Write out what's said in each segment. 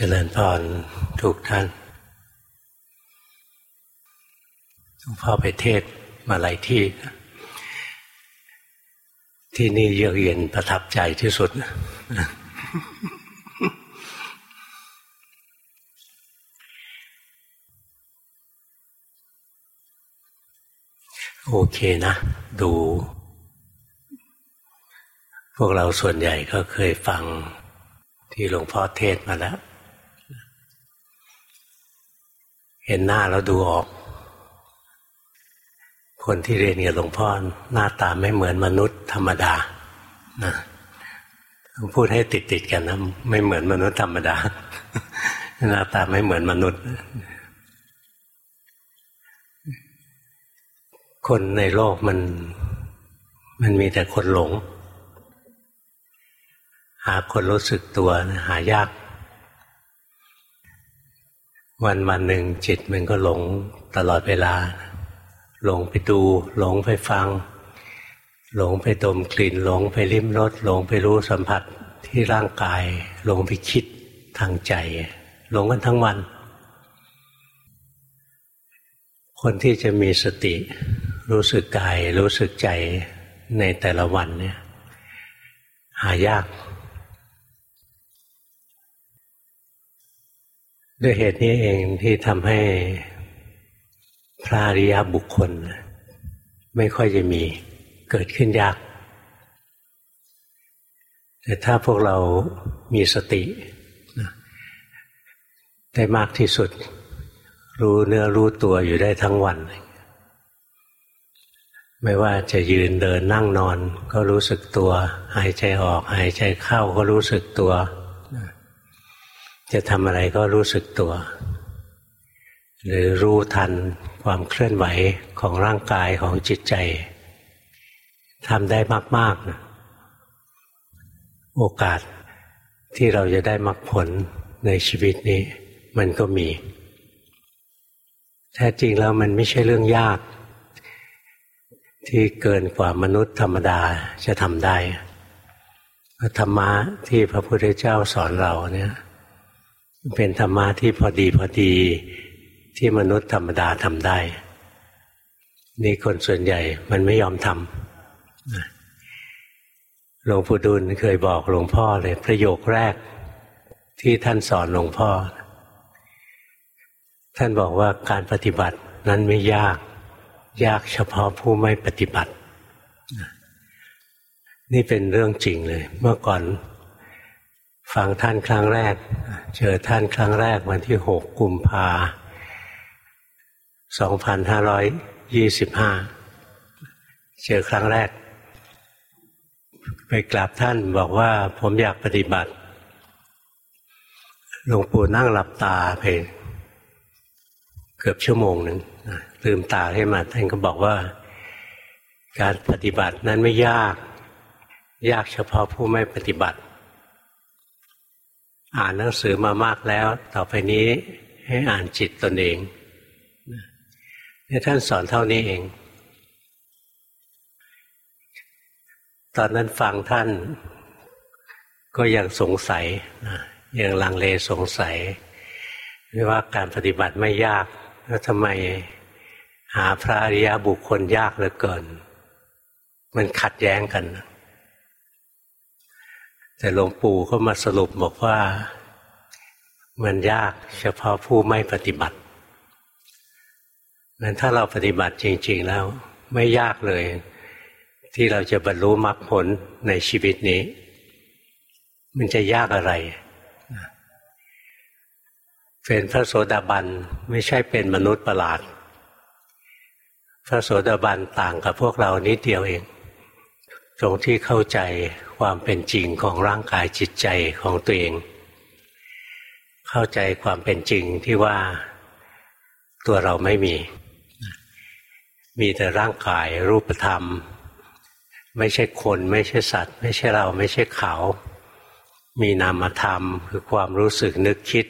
เจริญพรทุกท่านหลวงพ่อไปเทศมาหลายที่ ที่นี่เยือกเย็นประทับใจที่สุด โอเคนะ ดู พวกเราส่วนใหญ่ก็เคยฟังที่หลวงพ่อเทศมาแล้ว เห็นหน้าแล้วดูออก คนที่เรียนกับหลวงพ่อหน้าตาไม่เหมือนมนุษย์ธรรมดานะพูดให้ติดติดกันนะไม่เหมือนมนุษย์ธรรมดา หน้าตาไม่เหมือนมนุษย์ คนในโลกมัน มันมีแต่คนหลง หาคนรู้สึกตัวหายาก วันวันหนึ่งจิตมันก็หลงตลอดเวลา หลงไปดูหลงไปฟัง หลงไปดมกลิ่น หลงไปลิ้มรสหลงไปรู้สัมผัสที่ร่างกาย หลงไปคิดทางใจ หลงกันทั้งวัน คนที่จะมีสติ รู้สึกกาย รู้สึกใจในแต่ละวันเนี่ย หายาก ด้วยเหตุนี้เองที่ทำให้พระอริยบุคคล ไม่ค่อยจะมีเกิดขึ้นยาก แต่ถ้าพวกเรามีสติได้มากที่สุด รู้เนื้อรู้ตัวอยู่ได้ทั้งวัน ไม่ว่าจะยืนเดินนั่งนอน ก็รู้สึกตัว หายใจออก หายใจเข้าก็รู้สึกตัว จะทำอะไรก็รู้สึกตัว หรือรู้ทันความเคลื่อนไหวของร่างกายของจิตใจทำได้มากๆนะโอกาสที่เราจะได้มรรคผลในชีวิตนี้ มันก็มี แท้จริงแล้วมันไม่ใช่เรื่องยาก ที่เกินกว่ามนุษย์ธรรมดาจะทำได้ธรรมะที่พระพุทธเจ้าสอนเราเนี่ย เป็นธรรมะที่พอดีพอดีที่มนุษย์ธรรมดาทำได้ นี่คนส่วนใหญ่มันไม่ยอมทำหลวงปู่ดูลเคยบอกหลวงพ่อเลย ประโยคแรกที่ท่านสอนหลวงพ่อ ท่านบอกว่าการปฏิบัตินั้นไม่ยาก ยากเฉพาะผู้ไม่ปฏิบัติ นี่เป็นเรื่องจริงเลย เมื่อก่อน ฟังท่านครั้งแรก เจอท่านครั้งแรกวันที่หกกุมภาสองพันห้าร้อยยี่สิบห้าเจอครั้งแรก ไปกราบท่านบอกว่าผมอยากปฏิบัติหลวงปู่นั่งหลับตาไปเกือบชั่วโมงหนึ่งลืมตาให้มาท่านก็บอกว่า การปฏิบัตินั้นไม่ยาก ยากเฉพาะผู้ไม่ปฏิบัติ อ่านหนังสือมามากแล้ว ต่อไปนี้ให้อ่านจิตตนเองนี่ท่านสอนเท่านี้เอง ตอนนั้นฟังท่านก็ยังสงสัยยังลังเลสงสัยว่าการปฏิบัติไม่ยากแล้วทำไมหาพระอริยบุคคลยากเหลือเกิน มันขัดแย้งกัน แต่หลวงปู่ก็มาสรุปบอกว่า มันยากเฉพาะผู้ไม่ปฏิบัตินั้นถ้าเราปฏิบัติจริง ๆ แล้ว ไม่ยากเลย ที่เราจะบรรลุมรรคผลในชีวิตนี้ มันจะยากอะไรเป็นพระโสดาบันไม่ใช่เป็นมนุษย์ประหลาด พระโสดาบันต่างกับพวกเรานิดเดียวเอง ตรงที่เข้าใจความเป็นจริงของร่างกายจิตใจของตัวเอง เข้าใจความเป็นจริงที่ว่าตัวเราไม่มี มีแต่ร่างกายรูปธรรม ไม่ใช่คนไม่ใช่สัตว์ ไม่ใช่เราไม่ใช่เขา มีนามธรรมคือความรู้สึกนึกคิด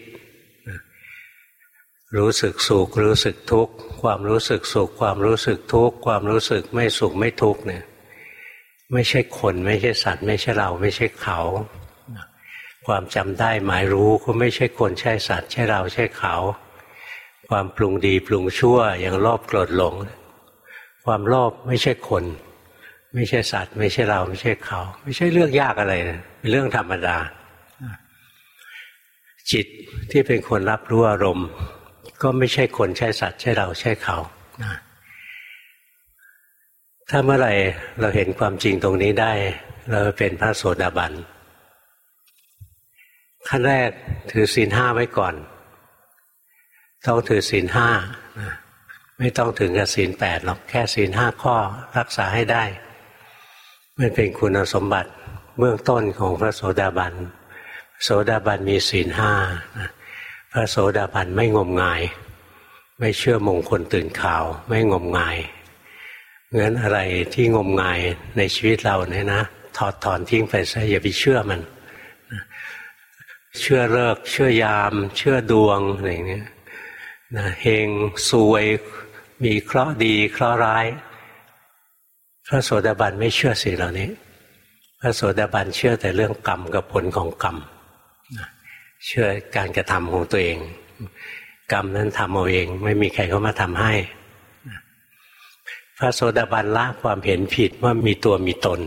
รู้สึกสุขรู้สึกทุกข์ความรู้สึกสุขความรู้สึกทุกข์ความรู้สึกไม่สุขไม่ทุกข์เนี่ย ไม่ใช่คนไม่ใช่สัตว์ ไม่ใช่เราไม่ใช่เขา ความจำได้หมายรู้ก็ไม่ใช่คนใช่สัตว์ ใช่เราใช่เขา ความปรุงดีปรุงชั่วอย่างโลภโกรธหลง ความโลภไม่ใช่คน ไม่ใช่สัตว์ ไม่ใช่เราไม่ใช่เขา ไม่ใช่เรื่องยากอะไรเป็นเรื่องธรรมดา จิตที่เป็นคนรับรู้อารมณ์ ก็ไม่ใช่คนใช่สัตว์ ใช่เราใช่เขานะ ถ้าเมื่อไหร่เราเห็นความจริงตรงนี้ได้ เราเป็นพระโสดาบันขั้นแรกถือศีลห้าไว้ก่อน ต้องถือศีลห้าไม่ต้องถึงกับศีลแปดหรอกแค่ศีลห้าข้อรักษาให้ได้ มันเป็นคุณสมบัติเบื้องต้นของพระโสดาบันโสดาบันมีศีลห้าพระโสดาบันไม่งมงาย ไม่เชื่อมงคลตื่นข่าว ไม่งมงาย เงั้นอะไรที่งมงายในชีวิตเราเนี่ยนะถอดถอนทิ้งไปซะอย่าไปเชื่อมัน เชื่อเลิก เชื่อยาม เชื่อดวงอะไรเงี้ยนะเฮงซวยมีเคราะห์ดีเคราะห์ร้าย พระโสดาบันไม่เชื่อสิ่งเหล่านี้ พระโสดาบันเชื่อแต่เรื่องกรรมกับผลของกรรมเชื่อการกระทำของตัวเอง กรรมนั้นทำเอาเอง ไม่มีใครเข้ามาทำให้ พระโสดาบันละความเห็นผิดว่ามีตัวมีตน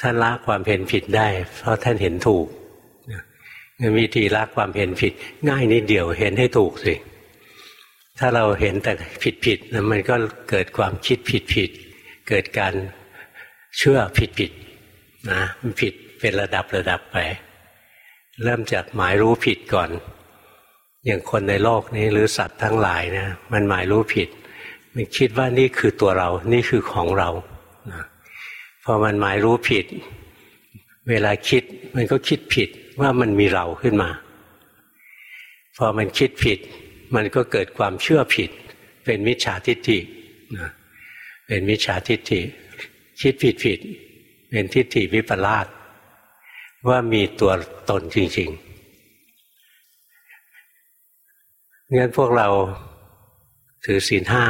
ท่านละความเห็นผิดได้ เพราะท่านเห็นถูกวิธีละความเห็นผิด ง่ายนิดเดียวเห็นให้ถูกสิ ถ้าเราเห็นแต่ผิดผิดมันก็เกิดความคิดผิดผิดเกิดการเชื่อผิดผิดนะมันผิดเป็นระดับระดับไป เริ่มจากหมายรู้ผิดก่อน อย่างคนในโลกนี้หรือสัตว์ทั้งหลายเนะมันหมายรู้ผิด คิดว่านี่คือตัวเรา นี่คือของเรานะพอมันหมายรู้ผิด เวลาคิดมันก็คิดผิดว่ามันมีเราขึ้นมา พอมันคิดผิด มันก็เกิดความเชื่อผิด เป็นมิจฉาทิฏฐินะเป็นมิจฉาทิฏฐิ คิดผิดผิด เป็นทิฏฐิวิปลาสว่ามีตัวตนจริงๆงั้นพวกเราถือศีลห้า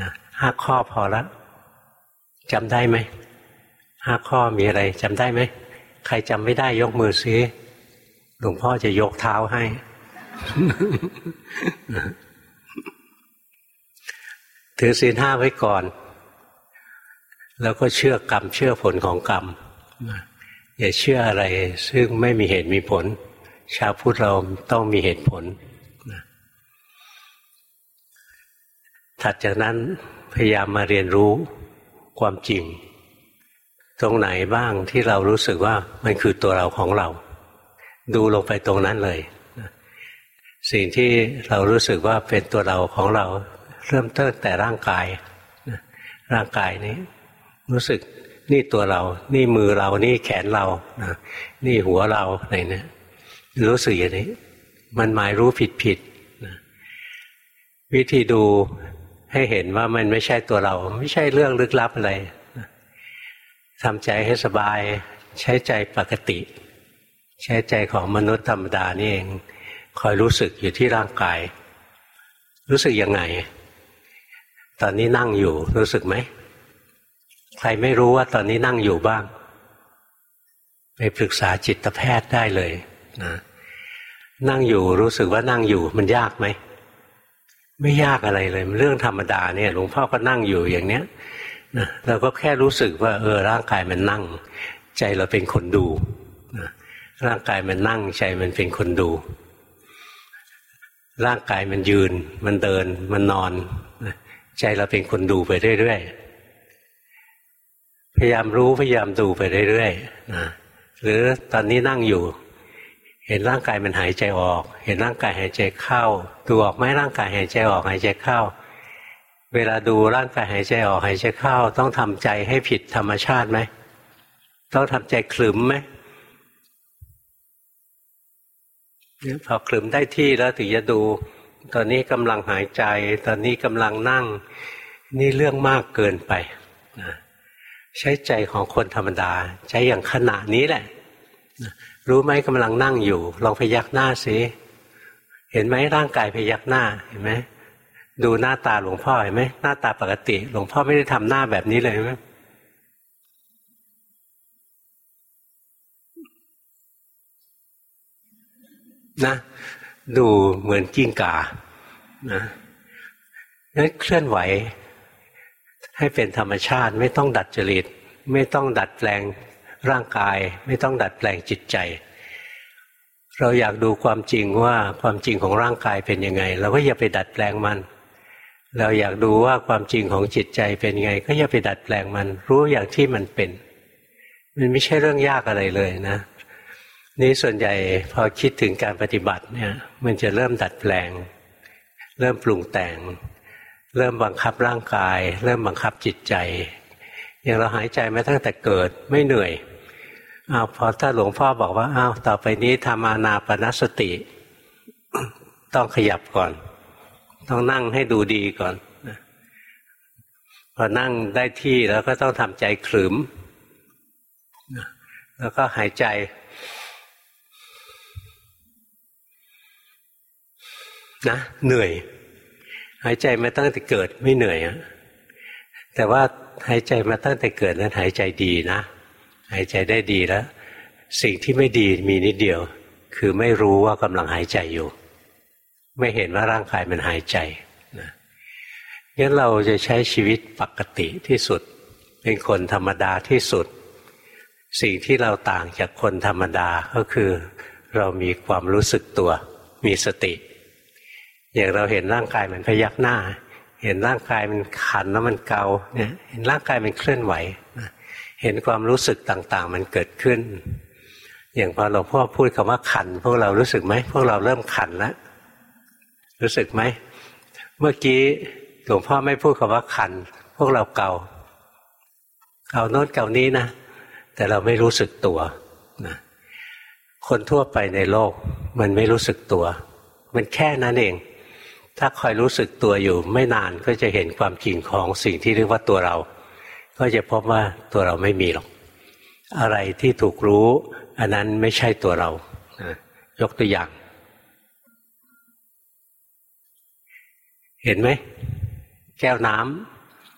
นะห้าข้อพอแล้วจำได้ไหมห้าข้อมีอะไรจำได้ไหม ใครจำไม่ได้ยกมือซิหลวงพ่อจะยกเท้าให้ ถือศีลห้าไว้ก่อน แล้วก็เชื่อกรรม เชื่อผลของกรรม อย่าเชื่ออะไร ซึ่งไม่มีเหตุมีผล ชาวพุทธเราต้องมีเหตุผล ถัดจากนั้นพยายามมาเรียนรู้ความจริง ตรงไหนบ้างที่เรารู้สึกว่ามันคือตัวเราของเรา ดูลงไปตรงนั้นเลย สิ่งที่เรารู้สึกว่าเป็นตัวเราของเรา เริ่มต้นแต่ร่างกาย ร่างกายนี้ รู้สึกนี่ตัวเรา นี่มือเรา นี่แขนเรา นี่หัวเราอะไรเนี่ย รู้สึกอย่างนี้ มันหมายรู้ผิดผิด วิธีดู ให้เห็นว่ามันไม่ใช่ตัวเรา ไม่ใช่เรื่องลึกลับอะไรทำใจให้สบาย ใช้ใจปกติ ใช้ใจของมนุษย์ธรรมดานี่เอง คอยรู้สึกอยู่ที่ร่างกาย รู้สึกยังไง ตอนนี้นั่งอยู่ รู้สึกไหม ใครไม่รู้ว่าตอนนี้นั่งอยู่บ้าง ไปปรึกษาจิตแพทย์ได้เลยนะนั่งอยู่รู้สึกว่านั่งอยู่มันยากไหม ไม่ยากอะไรเลยมันเรื่องธรรมดาเนี่ยหลวงพ่อก็นั่งอยู่อย่างเนี้ยนะเราก็แค่รู้สึกว่า เออร่างกายมันนั่ง ใจเราเป็นคนดูนะร่างกายมันนั่งใจมันเป็นคนดู ร่างกายมันยืน มันเดิน มันนอนใจเราเป็นคนดูไปเรื่อยๆพยายามรู้พยายามดูไปเรื่อยๆนะหรือตอนนี้นั่งอยู่ เห็นร่างกายมันหายใจออก เห็นร่างกายหายใจเข้า ดูออกไหมร่างกายหายใจออกหายใจเข้า เวลาดูร่างกายหายใจออกหายใจเข้า ต้องทำใจให้ผิดธรรมชาติไหม ต้องทำใจคลึมไหมพอคลึมได้ที่แล้วถึงจะดู ตอนนี้กำลังหายใจ ตอนนี้กำลังนั่ง นี่เรื่องมากเกินไปนะใช้ใจของคนธรรมดา ใช้อย่างขณะนี้แหละ รู้ไหมกำลังนั่งอยู่ ลองพยักหน้าสิเห็นไหมร่างกายพยักหน้าเห็นไหมดูหน้าตาหลวงพ่อเห็นไหมหน้าตาปกติ หลวงพ่อไม่ได้ทำหน้าแบบนี้เลยไหมนะ ดูเหมือนกิ้งก่านะนั้นเคลื่อนไหว ให้เป็นธรรมชาติ ไม่ต้องดัดจริต ไม่ต้องดัดแปลง ร่างกายไม่ต้องดัดแปลงจิตใจ เราอยากดูความจริงว่าความจริงของร่างกายเป็นยังไง เราก็อย่าไปดัดแปลงมัน เราอยากดูว่าความจริงของจิตใจเป็นยังไง ก็อย่าไปดัดแปลงมัน รู้อย่างที่มันเป็น มันไม่ใช่เรื่องยากอะไรเลยนะนี่ส่วนใหญ่พอคิดถึงการปฏิบัติเนี่ย มันจะเริ่มดัดแปลง เริ่มปรุงแต่ง เริ่มบังคับร่างกาย เริ่มบังคับจิตใจ อย่างเราหายใจมาตั้งแต่เกิดไม่เหนื่อย อ้าวพอถ้าหลวงพ่อบอกว่าอ้าวต่อไปนี้ทำอานาปนสติ ต้องขยับก่อน ต้องนั่งให้ดูดีก่อนพอนั่งได้ที่แล้วก็ต้องทำใจขรึมแล้วก็หายใจ นะ เหนื่อย หายใจมาตั้งแต่เกิดไม่เหนื่อยอะแต่ว่าหายใจมาตั้งแต่เกิดนั้นหายใจดีนะ หายใจได้ดีแล้ว สิ่งที่ไม่ดีมีนิดเดียว คือไม่รู้ว่ากำลังหายใจอยู่ ไม่เห็นว่าร่างกายมันหายใจนะงั้นเราจะใช้ชีวิตปกติที่สุด เป็นคนธรรมดาที่สุด สิ่งที่เราต่างจากคนธรรมดาก็คือ เรามีความรู้สึกตัว มีสติ อย่างเราเห็นร่างกายมันพยักหน้า เห็นร่างกายมันขันแล้วมันเกาเนี่ยเห็นร่างกายมันเคลื่อนไหว เห็นความรู้สึกต่างๆ มันเกิดขึ้น อย่างพอหลวงพ่อพูดคำว่าขัน พวกเรารู้สึกไหมพวกเราเริ่มขันแล้วรู้สึกไหมเมื่อกี้หลวงพ่อไม่พูดคำว่าขัน พวกเราเก่าเก่าโน้นเก่านี้นะแต่เราไม่รู้สึกตัวนะคนทั่วไปในโลก มันไม่รู้สึกตัว มันแค่นั้นเอง ถ้าคอยรู้สึกตัวอยู่ไม่นานก็จะเห็นความจริงของสิ่งที่เรียกว่าตัวเรา ก็จะพบว่าตัวเราไม่มีหรอก อะไรที่ถูกรู้ อันนั้นไม่ใช่ตัวเรายกตัวอย่าง เห็นไหม แก้วน้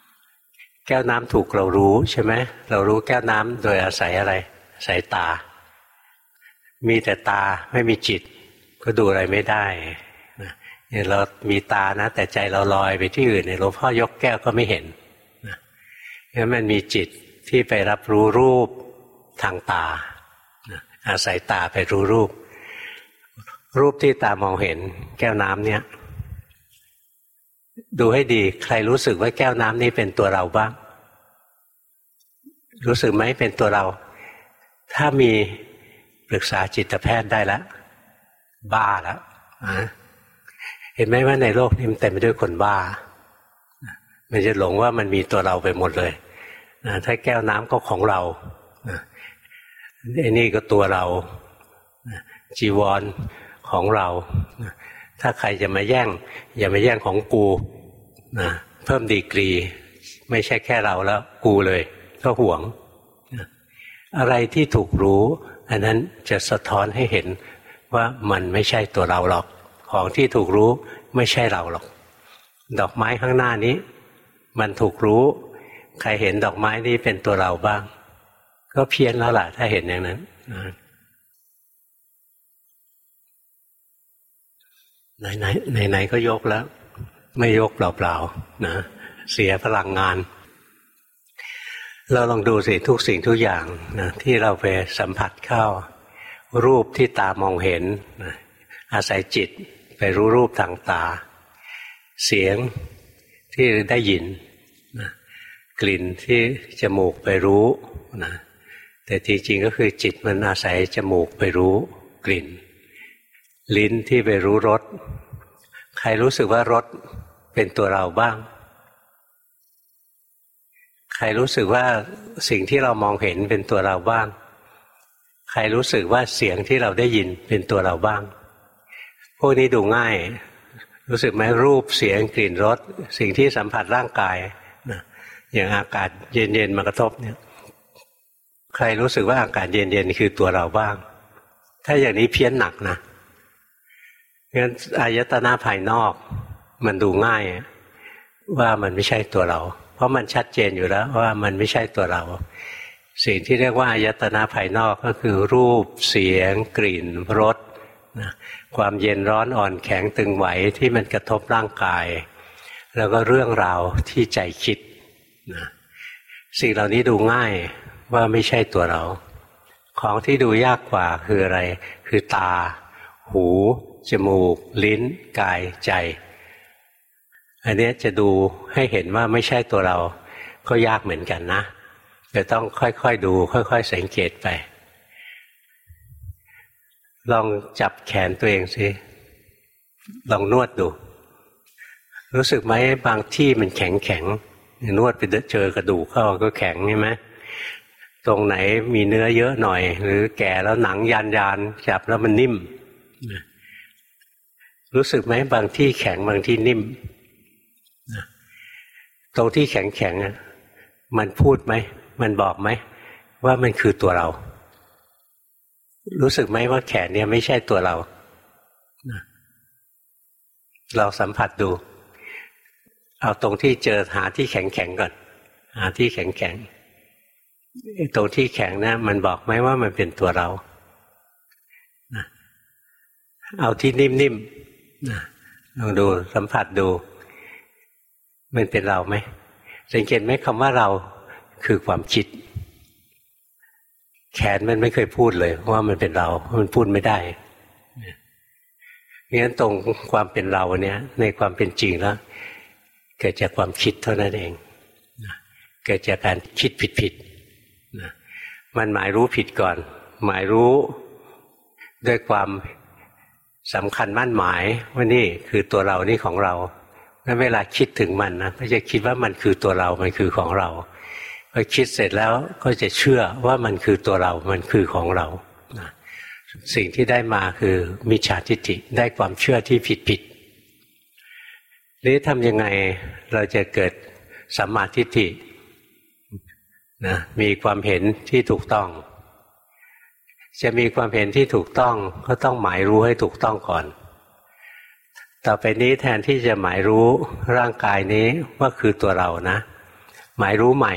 ำแก้วน้ำถูกเรารู้ใช่ไหมเรารู้แก้วน้ำโดยอาศัยอะไรอาศัยตา มีแต่ตาไม่มีจิต ก็ดูอะไรไม่ได้เนี่ยเรามีตานะ แต่ใจเราลอยไปที่อื่นเนี่ยหลวงพ่อยกแก้วก็ไม่เห็น งั้นมันมีจิตที่ไปรับรู้รูปทางตา อาศัยตาไปรู้รูป รูปที่ตามองเห็นแก้วน้ำเนี่ย ดูให้ดีใครรู้สึกว่าแก้วน้ำนี้เป็นตัวเราบ้าง รู้สึกไหมเป็นตัวเรา ถ้ามีปรึกษาจิตแพทย์ได้แล้วบ้าแล้วเห็นไหมว่าในโลกนี้มันเต็มไปด้วยคนบ้า มันจะหลงว่ามันมีตัวเราไปหมดเลยนะถ้าแก้วน้ำก็ของเราไอ้นี่ก็ตัวเรา จีวรของเรา ถ้าใครจะมาแย่ง อย่ามาแย่งของกูนะเพิ่มดีกรี ไม่ใช่แค่เราแล้ว กูเลยก็ห่วง อะไรที่ถูกรู้ อันนั้นจะสะท้อนให้เห็นว่ามันไม่ใช่ตัวเราหรอก ของที่ถูกรู้ไม่ใช่เราหรอก ดอกไม้ข้างหน้านี้ มันถูกรู้ ใครเห็นดอกไม้นี้เป็นตัวเราบ้าง ก็เพี้ยนแล้วล่ะ ถ้าเห็นอย่างนั้นไหนไหนไหนไหนก็ยกแล้ว ไม่ยกเปล่าๆนะเสียพลังงาน เราลองดูสิทุกสิ่งทุกอย่างนะที่เราไปสัมผัสเข้า รูปที่ตามองเห็นนะอาศัยจิตไปรู้รูปทางตา เสียงที่ได้ยิน กลิ่นที่จมูกไปรู้นะแต่จริงๆก็คือจิตมันอาศัยจมูกไปรู้กลิ่น ลิ้นที่ไปรู้รสใครรู้สึกว่ารสเป็นตัวเราบ้าง ใครรู้สึกว่าสิ่งที่เรามองเห็นเป็นตัวเราบ้าง ใครรู้สึกว่าเสียงที่เราได้ยินเป็นตัวเราบ้าง พวกนี้ดูง่าย รู้สึกไหมรูปเสียงกลิ่นรสสิ่งที่สัมผัสร่างกาย อย่างอากาศเย็นๆมากระทบเนี่ย ใครรู้สึกว่าอากาศเย็นๆคือตัวเราบ้าง ถ้าอย่างนี้เพี้ยนหนักนะงั้นอายตนะภายนอกมันดูง่าย ว่ามันไม่ใช่ตัวเรา เพราะมันชัดเจนอยู่แล้วว่ามันไม่ใช่ตัวเรา สิ่งที่เรียกว่าอายตนะภายนอกก็คือรูปเสียง กลิ่นรสนะความเย็นร้อนอ่อนแข็งตึงไหวที่มันกระทบร่างกาย แล้วก็เรื่องราวที่ใจคิด นะสิ่งเหล่านี้ดูง่ายว่าไม่ใช่ตัวเรา ของที่ดูยากกว่าคืออะไร คือตา หู จมูก ลิ้น กายใจ อันนี้จะดูให้เห็นว่าไม่ใช่ตัวเรา ก็ยากเหมือนกันนะจะต้องค่อยๆดู ค่อย ๆ สังเกตไป ลองจับแขนตัวเองสิลองนวดดู รู้สึกไหมบางที่มันแข็งแข็ง นวดไปเจอกระดูกเข้าก็แข็งใช่ไหมตรงไหนมีเนื้อเยอะหน่อย หรือแก่แล้วหนังยานยานจับแล้วมันนิ่ม รู้สึกไหมบางที่แข็งบางที่นิ่ม ตรงที่แข็งแข็งมันพูดไหม มันบอกไหม ว่ามันคือตัวเรา รู้สึกไหมว่าแขนเนี่ยไม่ใช่ตัวเราเราสัมผัสดู เอาตรงที่เจอหาที่แข็งแข็งก่อน หาที่แข็งแข็งตรงที่แข็งนะมันบอกไหมว่ามันเป็นตัวเราเอาที่นิ่มๆลองดูสัมผัสดู มันเป็นเราไหมสังเกตไหมคำว่าเราคือความคิด แขนมันไม่เคยพูดเลยว่ามันเป็นเรา มันพูดไม่ได้งั้นตรงความเป็นเราเนี่ย ในความเป็นจริงแล้ว เกิดจากความคิดเท่านั้นเองเกิดจากการคิดผิดๆมันหมายรู้ผิดก่อน หมายรู้ด้วยความสำคัญมั่นหมายว่านี่คือตัวเรานี่ของเราแล้วเวลาคิดถึงมันนะก็จะคิดว่ามันคือตัวเรา มันคือของเราพอคิดเสร็จแล้วก็จะเชื่อว่ามันคือตัวเรา มันคือของเรา สิ่งที่ได้มาคือมิจฉาทิฏฐิได้ความเชื่อที่ผิดผิด นี้ทำยังไงเราจะเกิดสัมมาทิฏฐินะมีความเห็นที่ถูกต้อง จะมีความเห็นที่ถูกต้องก็ต้องหมายรู้ให้ถูกต้องก่อน ต่อไปนี้แทนที่จะหมายรู้ร่างกายนี้ว่าคือตัวเรานะ หมายรู้ใหม่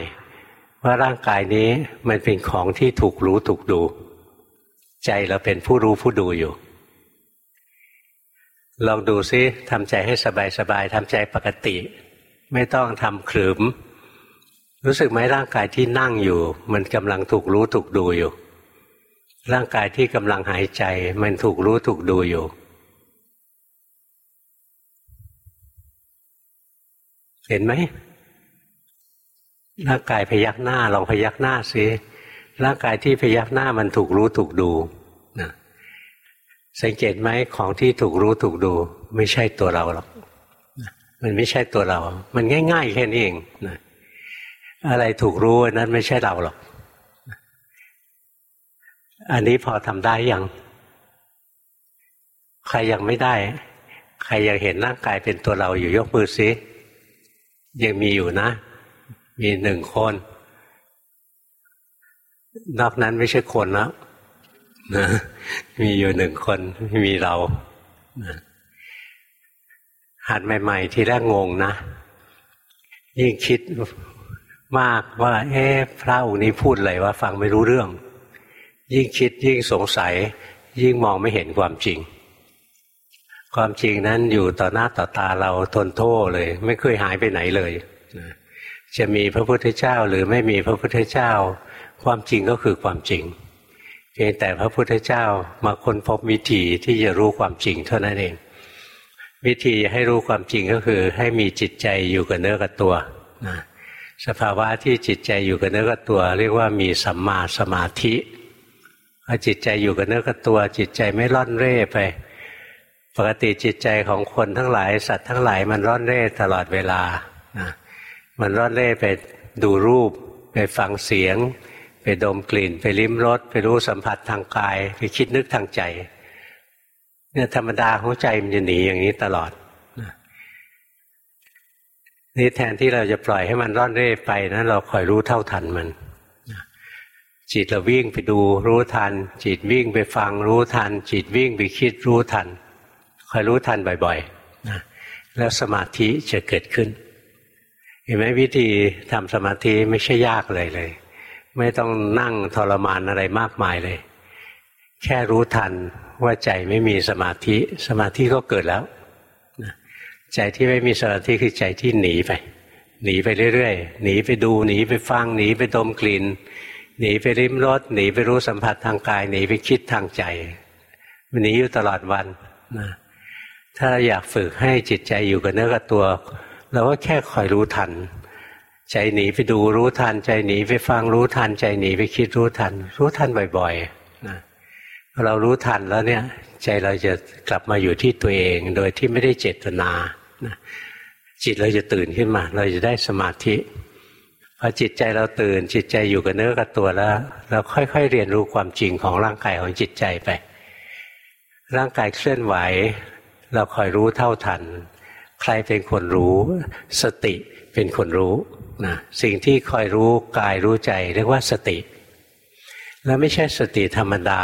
ว่าร่างกายนี้มันเป็นของที่ถูกรู้ถูกดู ใจเราเป็นผู้รู้ผู้ดูอยู่ ลองดูซิทำใจให้สบายสบายทำใจปกติ ไม่ต้องทำขรึมรู้สึกไหมร่างกายที่นั่งอยู่ มันกำลังถูกรู้ถูกดูอยู่ ร่างกายที่กำลังหายใจ มันถูกรู้ถูกดูอยู่ เห็นไหมร่างกายพยักหน้าลองพยักหน้าสิร่างกายที่พยักหน้ามันถูกรู้ถูกดู สังเกตไหมของที่ถูกรู้ถูกดู ไม่ใช่ตัวเราหรอกมันไม่ใช่ตัวเรา มันง่าย ๆ แค่นี้เองนะอะไรถูกรู้นั้นไม่ใช่เราหรอก อันนี้พอทำได้ยัง ใครยังไม่ได้ ใครยังเห็นร่างกายเป็นตัวเราอยู่ยกมือซิยังมีอยู่นะ มีหนึ่งคน นอกนั้นไม่ใช่คนแล้ว นะมีอยู่หนึ่งคนมีเรานะหัดใหม่ ๆ ที่แรกงงนะ ยิ่งคิดมากว่า เอ๊ะพระองค์นี้พูดอะไรว่าฟังไม่รู้เรื่อง ยิ่งคิดยิ่งสงสัย ยิ่งมองไม่เห็นความจริง ความจริงนั้นอยู่ต่อหน้าต่อตาเราทนโทษเลย ไม่เคยหายไปไหนเลยจะมีพระพุทธเจ้าหรือไม่มีพระพุทธเจ้า ความจริงก็คือความจริง พียงแต่พระพุทธเจ้ามาค้นพบวิธีที่จะรู้ความจริงเท่านั้นเอง วิธีให้รู้ความจริงก็คือ ให้มีจิตใจอยู่กับเนื้อกับตัวนะสภาวะที่จิตใจอยู่กับเนื้อกับตัว เรียกว่ามีสัมมาสมาธิพอจิตใจอยู่กับเนื้อกับตัว จิตใจไม่ร่อนเร่ไป ปกติจิตใจของคนทั้งหลาย สัตว์ทั้งหลายมันร่อนเร่ตลอดเวลานะมันร่อนเร่ไปดูรูปไปฟังเสียง ไปดมกลิ่น ไปลิ้มรสไปรู้สัมผัสทางกาย ไปคิดนึกทางใจเนี่ยธรรมดาของใจมันจะหนีอย่างนี้ตลอดนี่แทนที่เราจะปล่อยให้มันร่อนเร่ไปนะเราคอยรู้เท่าทันมันจิตเราวิ่งไปดูรู้ทัน จิตวิ่งไปฟังรู้ทัน จิตวิ่งไปคิดรู้ทันคอยรู้ทันบ่อยๆนะแล้วสมาธิจะเกิดขึ้น เห็นไหมวิธีทำสมาธิไม่ใช่ยากเลยเลย ไม่ต้องนั่งทรมานอะไรมากมายเลย แค่รู้ทันว่าใจไม่มีสมาธิ สมาธิก็เกิดแล้วใจที่ไม่มีสมาธิคือใจที่หนีไป หนีไปเรื่อยๆ หนีไปดูหนีไปฟังหนีไปดมกลิ่น หนีไปริมรสหนีไปรู้สัมผัสทางกาย หนีไปคิดทางใจมันหนีอยู่ตลอดวันนะถ้าอยากฝึกให้จิตใจอยู่กับเนื้อกับตัว เราก็แค่คอยรู้ทัน ใจหนีไปดูรู้ทัน ใจหนีไปฟังรู้ทัน ใจหนีไปคิดรู้ทัน รู้ทันบ่อยๆนะเรารู้ทันแล้วเนี่ย ใจเราจะกลับมาอยู่ที่ตัวเอง โดยที่ไม่ได้เจตนานะจิตเราจะตื่นขึ้นมา เราจะได้สมาธิพอจิตใจเราตื่น จิตใจอยู่กับเนื้อกับตัวแล้ว เราค่อยๆเรียนรู้ความจริงของร่างกายของจิตใจไป ร่างกายเคลื่อนไหว เราคอยรู้เท่าทัน ใครเป็นคนรู้ สติเป็นคนรู้ นะสิ่งที่คอยรู้กายรู้ใจเรียกว่าสติ แล้วไม่ใช่สติธรรมดา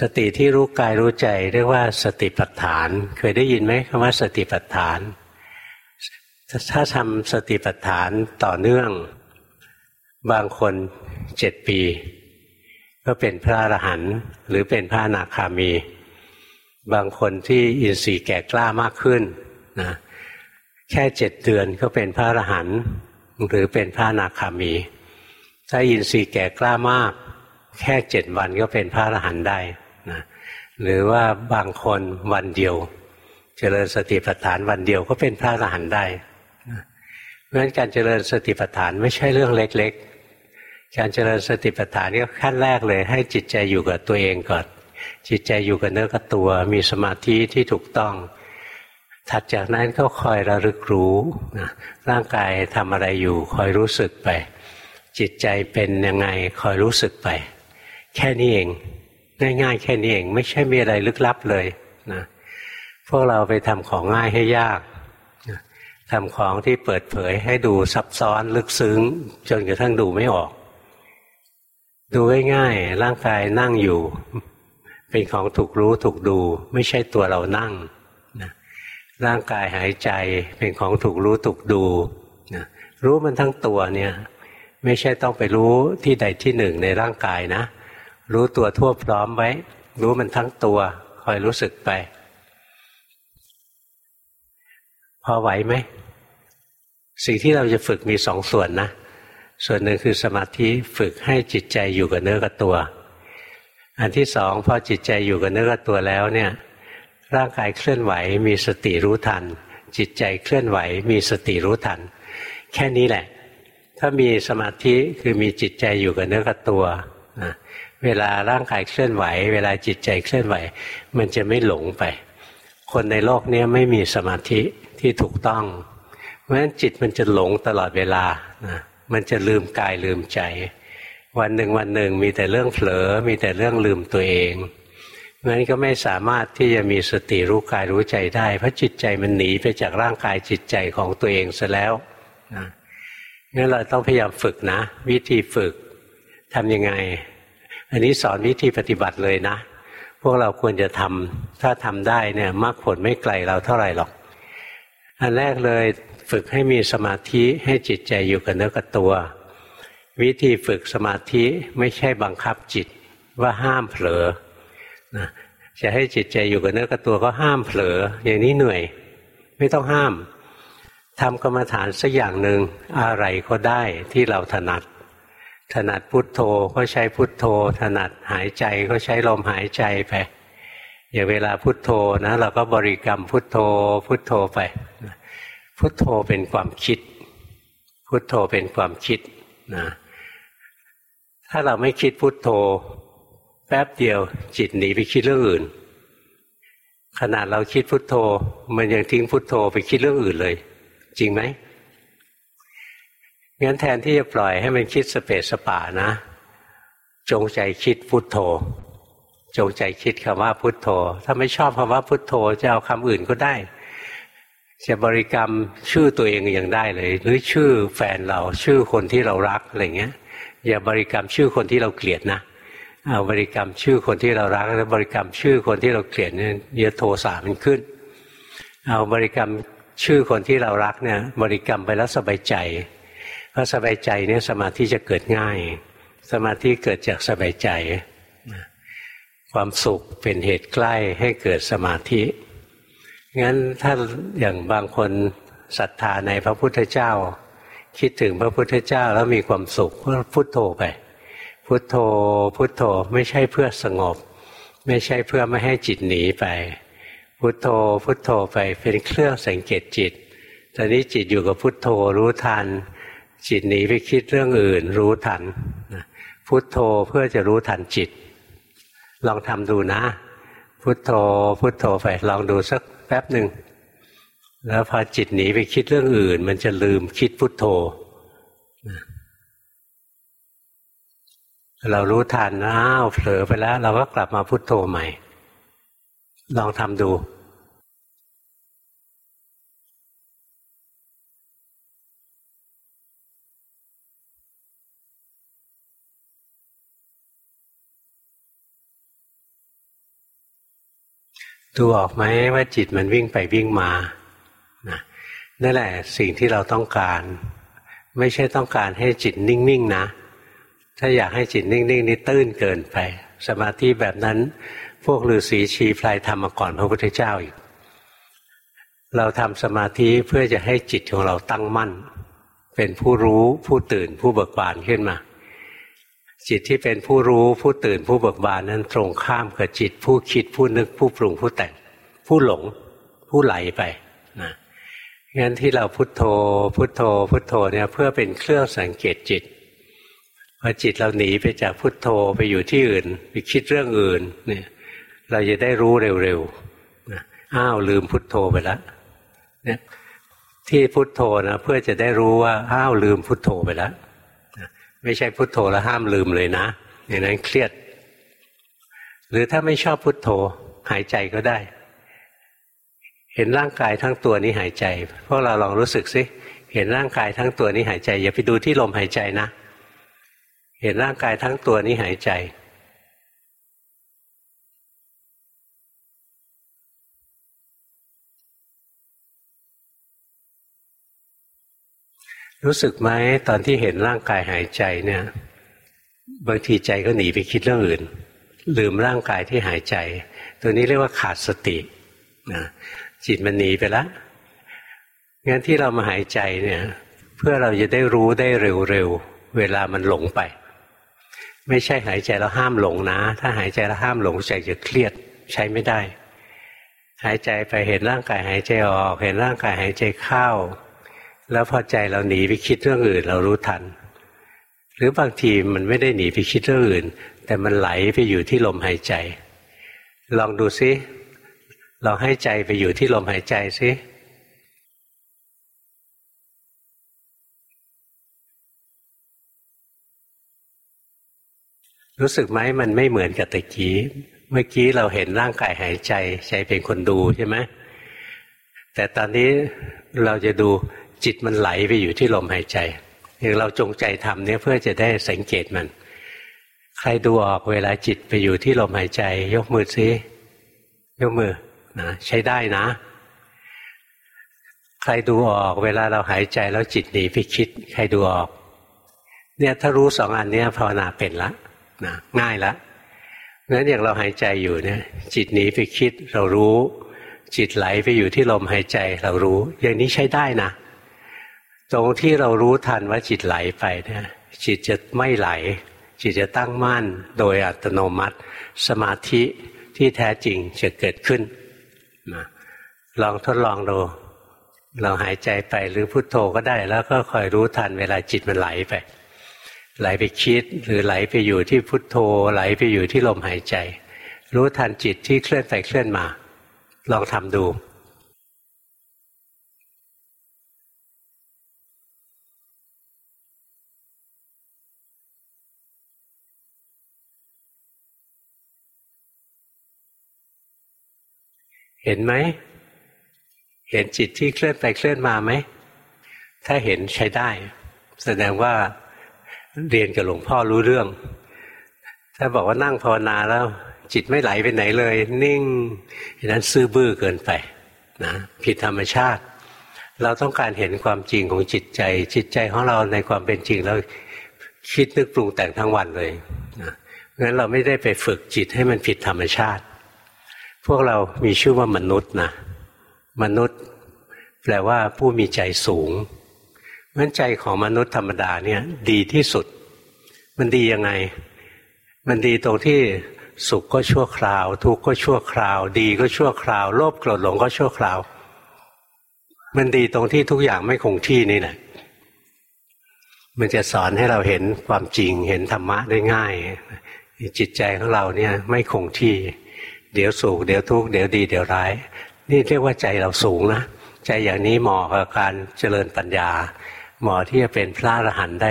สติที่รู้กายรู้ใจ เรียกว่าสติปัฏฐาน เคยได้ยินไหมคำว่าสติปัฏฐาน ถ้าทำสติปัฏฐานต่อเนื่อง บางคนเจ็ดปี ก็เป็นพระอรหันต์หรือเป็นพระนาคามี บางคนที่อินทรีย์แก่กล้ามากขึ้นนะ แค่เจ็ดเดือนก็เป็นพระอรหันต์หรือเป็นพระนาคามี ถ้าอินทรีย์แก่กล้ามาก แค่เจ็ดวันก็เป็นพระอรหันต์ได้นะหรือว่าบางคนวันเดียว เจริญสติปัฏฐานวันเดียวก็เป็นพระอรหันต์ได้เพราะฉะนั้นการเจริญสติปัฏฐานไม่ใช่เรื่องเล็กๆ การเจริญสติปัฏฐานนี่ขั้นแรกเลย ให้จิตใจอยู่กับตัวเองก่อน จิตใจอยู่กับเนื้อกับตัว มีสมาธิที่ถูกต้อง ถัดจากนั้นก็คอยระลึกรู้นะร่างกายทำอะไรอยู่ คอยรู้สึกไป จิตใจเป็นยังไงคอยรู้สึกไป แค่นี้เองง่ายๆแค่นี้เอง ไม่ใช่มีอะไรลึกลับเลยนะพวกเราไปทำของง่ายให้ยากทำของที่เปิดเผยให้ดูซับซ้อนลึกซึ้ง จนกระทั่งดูไม่ออก ดูง่ายๆร่างกายนั่งอยู่ เป็นของถูกรู้ถูกดู ไม่ใช่ตัวเรานั่ง ร่างกายหายใจเป็นของถูกรู้ถูกดูนะรู้มันทั้งตัวเนี่ยไม่ใช่ต้องไปรู้ที่ใดที่หนึ่งในร่างกายนะ รู้ตัวทั่วพร้อมไว้ รู้มันทั้งตัว คอยรู้สึกไป พอไหวไหม สิ่งที่เราจะฝึกมีสองส่วนนะ ส่วนหนึ่งคือสมาธิฝึกให้จิตใจอยู่กับเนื้อกับตัว อันที่สองพอจิตใจอยู่กับเนื้อกับตัวแล้วเนี่ย ร่างกายเคลื่อนไหวมีสติรู้ทัน จิตใจเคลื่อนไหวมีสติรู้ทัน แค่นี้แหละ ถ้ามีสมาธิคือมีจิตใจอยู่กับเนื้อกับตัวนะเวลาร่างกายเคลื่อนไหว เวลาจิตใจเคลื่อนไหว มันจะไม่หลงไป คนในโลกนี้ไม่มีสมาธิที่ถูกต้อง เพราะฉะนั้นจิตมันจะหลงตลอดเวลานะมันจะลืมกายลืมใจ วันหนึ่งวันหนึ่งมีแต่เรื่องเผลอ มีแต่เรื่องลืมตัวเอง งั้นก็ไม่สามารถที่จะมีสติรู้กายรู้ใจได้ เพราะจิตใจมันหนีไปจากร่างกายจิตใจของตัวเองซะแล้วนะงั้นเราต้องพยายามฝึกนะ วิธีฝึกทำยังไง อันนี้สอนวิธีปฏิบัติเลยนะ พวกเราควรจะทำถ้าทำได้เนี่ยมรรคผลไม่ไกลเราเท่าไหร่หรอก อันแรกเลยฝึกให้มีสมาธิให้จิตใจอยู่กับเนื้อกับตัว วิธีฝึกสมาธิไม่ใช่บังคับจิตว่าห้ามเผลอ นะจะให้จิตใจอยู่กับเนื้อกับตัวก็ห้ามเผลอ อย่างนี้เหนื่อย ไม่ต้องห้ามทำกรรมฐานสักอย่างหนึ่งอะไรก็ได้ที่เราถนัด ถนัดพุทโธก็ใช้พุทโธ ถนัดหายใจก็ใช้ลมหายใจไปอย่างเวลาพุทโธนะเราก็บริกรรมพุทโธ พุทโธไป พุทโธเป็นความคิด พุทโธเป็นความคิดนะถ้าเราไม่คิดพุทโธ แป๊บเดียวจิตหนีไปคิดเรื่องอื่น ขนาดเราคิดพุทโธ มันยังทิ้งพุทโธไปคิดเรื่องอื่นเลย จริงไหมงั้นแทนที่จะปล่อยให้มันคิดสเปสสปานะ จงใจคิดพุทโธ จงใจคิดคำว่าพุทโธ ถ้าไม่ชอบคำว่าพุทโธจะเอาคำอื่นก็ได้จะบริกรรมชื่อตัวเองยังได้เลย หรือชื่อแฟนเราชื่อคนที่เรารักอะไรเงี้ย อย่าบริกรรมชื่อคนที่เราเกลียดนะ เอาบริกรรมชื่อคนที่เรารักแล้วบริกรรมชื่อคนที่เราเกลียดเนี่ยเยโทสามันขึ้น เอาบริกรรมชื่อคนที่เรารักเนี่ย บริกรรมไปแล้วสบายใจเพราะสบายใจเนี่ยสมาธิจะเกิดง่าย สมาธิเกิดจากสบายใจ ความสุขเป็นเหตุใกล้ให้เกิดสมาธิงั้นถ้าอย่างบางคนศรัทธาในพระพุทธเจ้า คิดถึงพระพุทธเจ้าแล้วมีความสุขก็พุทโธไป พุทโธ พุทโธไม่ใช่เพื่อสงบ ไม่ใช่เพื่อไม่ให้จิตหนีไป พุทโธพุทโธไปเป็นเครื่องสังเกตจิตตอนนี้จิตอยู่กับพุทโธรู้ทัน จิตหนีไปคิดเรื่องอื่น รู้ทันพุทโธเพื่อจะรู้ทันจิต ลองทำดูนะ พุทโธพุทโธไปลองดูสักแป๊บหนึ่งแล้วพอจิตหนีไปคิดเรื่องอื่น มันจะลืมคิดพุทโธ เรารู้ทันอ้าวเผลอไปแล้ว เราก็กลับมาพุทโธใหม่ ลองทำดูดูออกไหมว่าจิตมันวิ่งไปวิ่งมานั่นแหละสิ่งที่เราต้องการ ไม่ใช่ต้องการให้จิตนิ่งๆนะ ถ้าอยากให้จิตนิ่งๆนี่ตื้นเกินไป สมาธิแบบนั้น พวกฤาษีชีพลายทำมาก่อนพระพุทธเจ้าอยู่เราทำสมาธิเพื่อจะให้จิตของเราตั้งมั่น เป็นผู้รู้ผู้ตื่นผู้เบิกบานขึ้นมา จิตที่เป็นผู้รู้ผู้ตื่นผู้เบิกบานนั้นตรงข้ามกับจิตผู้คิดผู้นึกผู้ปรุงผู้แต่ง ผู้หลง ผู้ไหลไปนะงั้นที่เราพุโทโธ พุโทโธ พุโทโธเนี่ยเพื่อเป็นเครื่องสังเกตจิต พอจิตเราหนีไปจากพุทโธไปอยู่ที่อื่น ไปคิดเรื่องอื่นเนี่ยเราจะได้รู้เร็วๆอ้าวลืมพุทโธไปแล้วเนี่ยที่พุทโธนะเพื่อจะได้รู้ว่าอ้าวลืมพุทโธไปแล้วไม่ใช่พุทโธแล้วห้ามลืมเลยนะอย่างนั้นเครียด หรือถ้าไม่ชอบพุทโธหายใจก็ได้ เห็นร่างกายทั้งตัวนี้หายใจพวกเราลองรู้สึกสิเห็นร่างกายทั้งตัวนี้หายใจ อย่าไปดูที่ลมหายใจนะ เห็นร่างกายทั้งตัวนี้หายใจรู้สึกไหมตอนที่เห็นร่างกายหายใจเนี่ย บางทีใจก็หนีไปคิดเรื่องอื่น ลืมร่างกายที่หายใจ ตัวนี้เรียกว่าขาดสตินะจิตมันหนีไปแล้วงั้นที่เรามาหายใจเนี่ย เพื่อเราจะได้รู้ได้เร็วๆเวลามันหลงไป ไม่ใช่หายใจแล้วห้ามหลงนะ ถ้าหายใจแล้วห้ามหลงใจจะเครียดใช้ไม่ได้ หายใจไปเห็นร่างกายหายใจออก เห็นร่างกายหายใจเข้า แล้วพอใจเราหนีไปคิดเรื่องอื่น เรารู้ทัน หรือบางทีมันไม่ได้หนีไปคิดเรื่องอื่น แต่มันไหลไปอยู่ที่ลมหายใจ ลองดูซิเราให้ใจไปอยู่ที่ลมหายใจซิ รู้สึกไหมมันไม่เหมือนกับตะกี้ เมื่อกี้เราเห็นร่างกายหายใจใจเป็นคนดูใช่ไหมแต่ตอนนี้เราจะดูจิตมันไหลไปอยู่ที่ลมหายใจอย่างเราจงใจทำเนี่ยเพื่อจะได้สังเกตมัน ใครดูออกเวลาจิตไปอยู่ที่ลมหายใจ ยกมือซิยกมือนะใช้ได้นะ ใครดูออกเวลาเราหายใจแล้วจิตหนีไปคิด ใครดูออก เนี่ยถ้ารู้สองอันนี้ภาวนาเป็นละ นะง่ายละงั้นอย่างเราหายใจอยู่เนี่ย จิตหนีไปคิดเรารู้ จิตไหลไปอยู่ที่ลมหายใจเรารู้ อย่างนี้ใช้ได้นะตรงที่เรารู้ทันว่าจิตไหลไปเนี่ยจิตจะไม่ไหล จิตจะตั้งมั่นโดยอัตโนมัติ สมาธิที่แท้จริงจะเกิดขึ้นนะลองทดลองดูเราหายใจไปหรือพุโทโธก็ได้ แล้วก็คอยรู้ทันเวลาจิตมันไหลไป ไหลไปคิดหรือไหลไปอยู่ที่พุทโธ ไหลไปอยู่ที่ลมหายใจ รู้ทันจิตที่เคลื่อนไปเคลื่อนมา ลองทำดูเห็นไหม เห็นจิตที่เคลื่อนไปเคลื่อนมาไหม ถ้าเห็นใช้ได้ แสดงว่า เรียนกับหลวงพ่อรู้เรื่อง ถ้าบอกว่านั่งภาวนาแล้ว จิตไม่ไหลไปไหนเลย นิ่งนั้นซื่อบื้อเกินไปนะผิดธรรมชาติ เราต้องการเห็นความจริงของจิตใจ จิตใจของเราในความเป็นจริงแล้วคิดนึกปรุงแต่งทั้งวันเลยนะงั้นเราไม่ได้ไปฝึกจิตให้มันผิดธรรมชาติ พวกเรามีชื่อว่ามนุษย์นะมนุษย์ แปลว่าผู้มีใจสูง งั้นใจของมนุษย์ธรรมดาเนี่ยดีที่สุด มันดียังไง มันดีตรงที่สุขก็ชั่วคราว ทุกข์ก็ชั่วคราว ดีก็ชั่วคราว โลภโกรธหลงก็ชั่วคราว มันดีตรงที่ทุกอย่างไม่คงที่นี่แหละมันจะสอนให้เราเห็นความจริงเห็นธรรมะได้ง่าย จิตใจของเราเนี่ยไม่คงที่ เดี๋ยวสุขเดี๋ยวทุกข์เดี๋ยวดีเดี๋ยวร้าย นี่เรียกว่าใจเราสูงนะ ใจอย่างนี้เหมาะกับการเจริญปัญญา หมาะที่จะเป็นพระอรหันต์ได้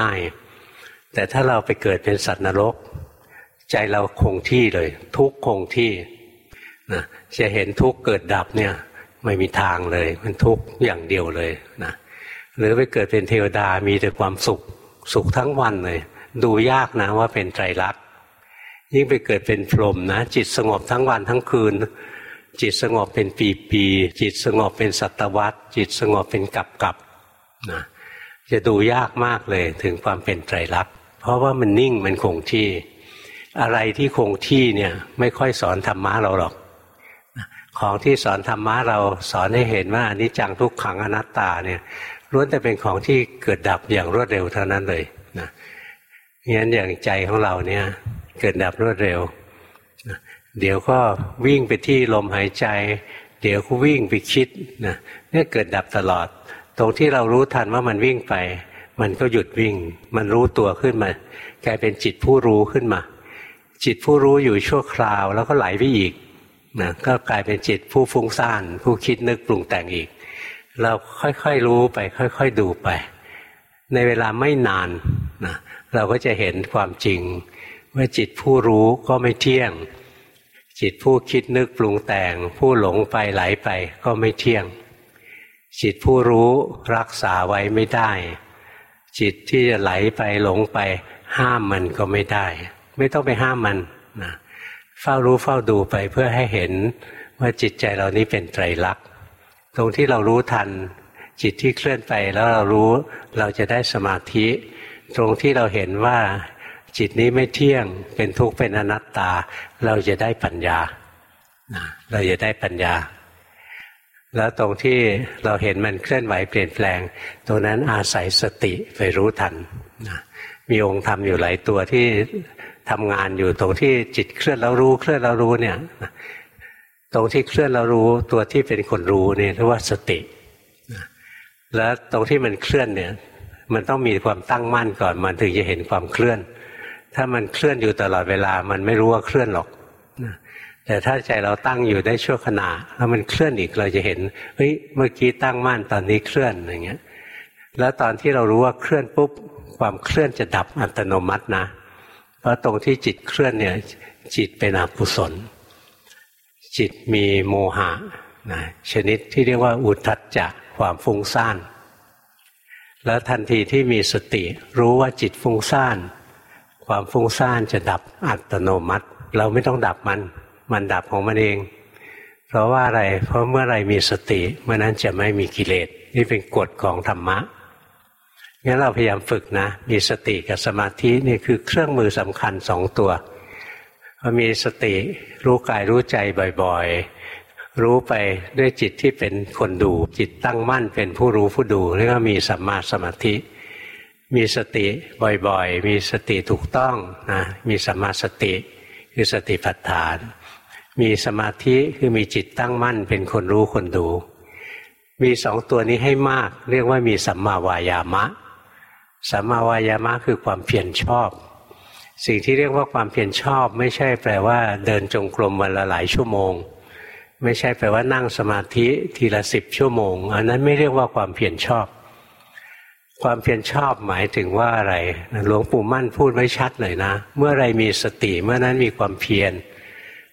ง่าย ๆ แต่ถ้าเราไปเกิดเป็นสัตว์นรก ใจเราคงที่เลย ทุกคงที่นะจะเห็นทุกเกิดดับเนี่ยไม่มีทางเลยมันทุกอย่างเดียวเลยนะหรือไปเกิดเป็นเทวดามีแต่ความสุขสุขทั้งวันเลย ดูยากนะว่าเป็นไตรลักษณ์ยิ่งไปเกิดเป็นพรหมนะ จิตสงบทั้งวันทั้งคืน จิตสงบเป็นปีปีจิตสงบเป็นสัตวัตจิตสงบเป็นกับกับ นะจะดูยากมากเลยถึงความเป็นไตรลักษณ์เพราะว่ามันนิ่งมันคงที่ อะไรที่คงที่เนี่ยไม่ค่อยสอนธรรมะเราหรอก ของที่สอนธรรมะเราสอนให้เห็นว่าอนิจจังทุกขังอนัตตาเนี่ยล้วนแต่เป็นของที่เกิดดับอย่างรวดเร็วเท่านั้นเลยนะงั้นอย่างใจของเราเนี่ยเกิดดับรวดเร็วนะเดี๋ยวก็วิ่งไปที่ลมหายใจ เดี๋ยวก็วิ่งไปคิดนะเนี่ยเกิดดับตลอด ตรงที่เรารู้ทันว่ามันวิ่งไป มันก็หยุดวิ่ง มันรู้ตัวขึ้นมากลายเป็นจิตผู้รู้ขึ้นมา จิตผู้รู้อยู่ชั่วคราวแล้วก็ไหลไปอีกนะก็กลายเป็นจิตผู้ฟุ้งซ่าน ผู้คิดนึกปรุงแต่งอีก เราค่อยๆรู้ไป ค่อยๆดูไป ในเวลาไม่นานนะเราก็จะเห็นความจริง ว่าจิตผู้รู้ก็ไม่เที่ยง จิตผู้คิดนึกปรุงแต่ง ผู้หลงไปไหลไปก็ไม่เที่ยง จิตผู้รู้รักษาไว้ไม่ได้ จิตที่จะไหลไปหลงไป ห้ามมันก็ไม่ได้ ไม่ต้องไปห้ามมันนะเฝ้ารู้เฝ้าดูไปเพื่อให้เห็นว่าจิตใจเรานี้เป็นไตรลักษณ์ตรงที่เรารู้ทัน จิตที่เคลื่อนไปแล้วเรารู้เราจะได้สมาธิ ตรงที่เราเห็นว่าจิตนี้ไม่เที่ยงเป็นทุกข์เป็นอนัตตา เราจะได้ปัญญาเราจะได้ปัญญา แล้วตรงที่เราเห็นมันเคลื่อนไหวเปลี่ยนแปลง ตรงนั้นอาศัยสติไปรู้ทันมีองค์ธรรมอยู่หลายตัวที่ทำงานอยู่ตรงที่จิตเคลื่อนแล้วรู้เคลื่อนแล้วรู้เนี่ยตรงที่เคลื่อนเรารู้ตัวที่เป็นคนรู้เนี่ยเรียกว่าสติแล้วตรงที่มันเคลื่อนเนี่ย มันต้องมีความตั้งมั่นก่อน มันถึงจะเห็นความเคลื่อน ถ้ามันเคลื่อนอยู่ตลอดเวลา มันไม่รู้ว่าเคลื่อนหรอก แต่ถ้าใจเราตั้งอยู่ได้ชั่วขณะ แล้วมันเคลื่อนอีกเราจะเห็นเฮ้ยเมื่อกี้ตั้งมั่นตอนนี้เคลื่อนอย่างเงี้ย แล้วตอนที่เรารู้ว่าเคลื่อนปุ๊บความเคลื่อนจะดับอัตโนมัตินะเพราะตรงที่จิตเคลื่อนเนี่ยจิตเป็นอกุศล จิตมีโมหะนะชนิดที่เรียกว่าอุทัจจะความฟุ้งซ่าน แล้วทันทีที่มีสติรู้ว่าจิตฟุ้งซ่าน ความฟุ้งซ่านจะดับอัตโนมัติ เราไม่ต้องดับมัน มันดับของมันเอง เพราะว่าอะไร เพราะเมื่อไรมีสติเมื่อนั้นจะไม่มีกิเลสนี่เป็นกฎของธรรมะงั้นเราพยายามฝึกนะ มีสติกับสมาธินี่คือเครื่องมือสำคัญสองตัวพอมีสติรู้กายรู้ใจบ่อยๆ รู้ไปด้วยจิตที่เป็นคนดู จิตตั้งมั่นเป็นผู้รู้ผู้ดูเรียกว่ามีสัมมาสมาธิ มีสติบ่อยๆ มีสติถูกต้องนะมีสัมมาสติคือสติปัฏฐาน มีสมาธิคือมีจิตตั้งมั่นเป็นคนรู้คนดู มีสองตัวนี้ให้มาก เรียกว่ามีสัมมาวายามะ สัมมาวายามะคือความเพียรชอบ สิ่งที่เรียกว่าความเพียรชอบ ไม่ใช่แปลว่า เดินจงกรมวันละหลายชั่วโมง ไม่ใช่แปลว่านั่งสมาธิทีละสิบชั่วโมง อันนั้นไม่เรียกว่าความเพียรชอบ ความเพียรชอบหมายถึงว่าอะไรหลวงปู่มั่นพูดไว้ชัดเลยนะ เมื่อไรมีสติเมื่อนั้นมีความเพียรเ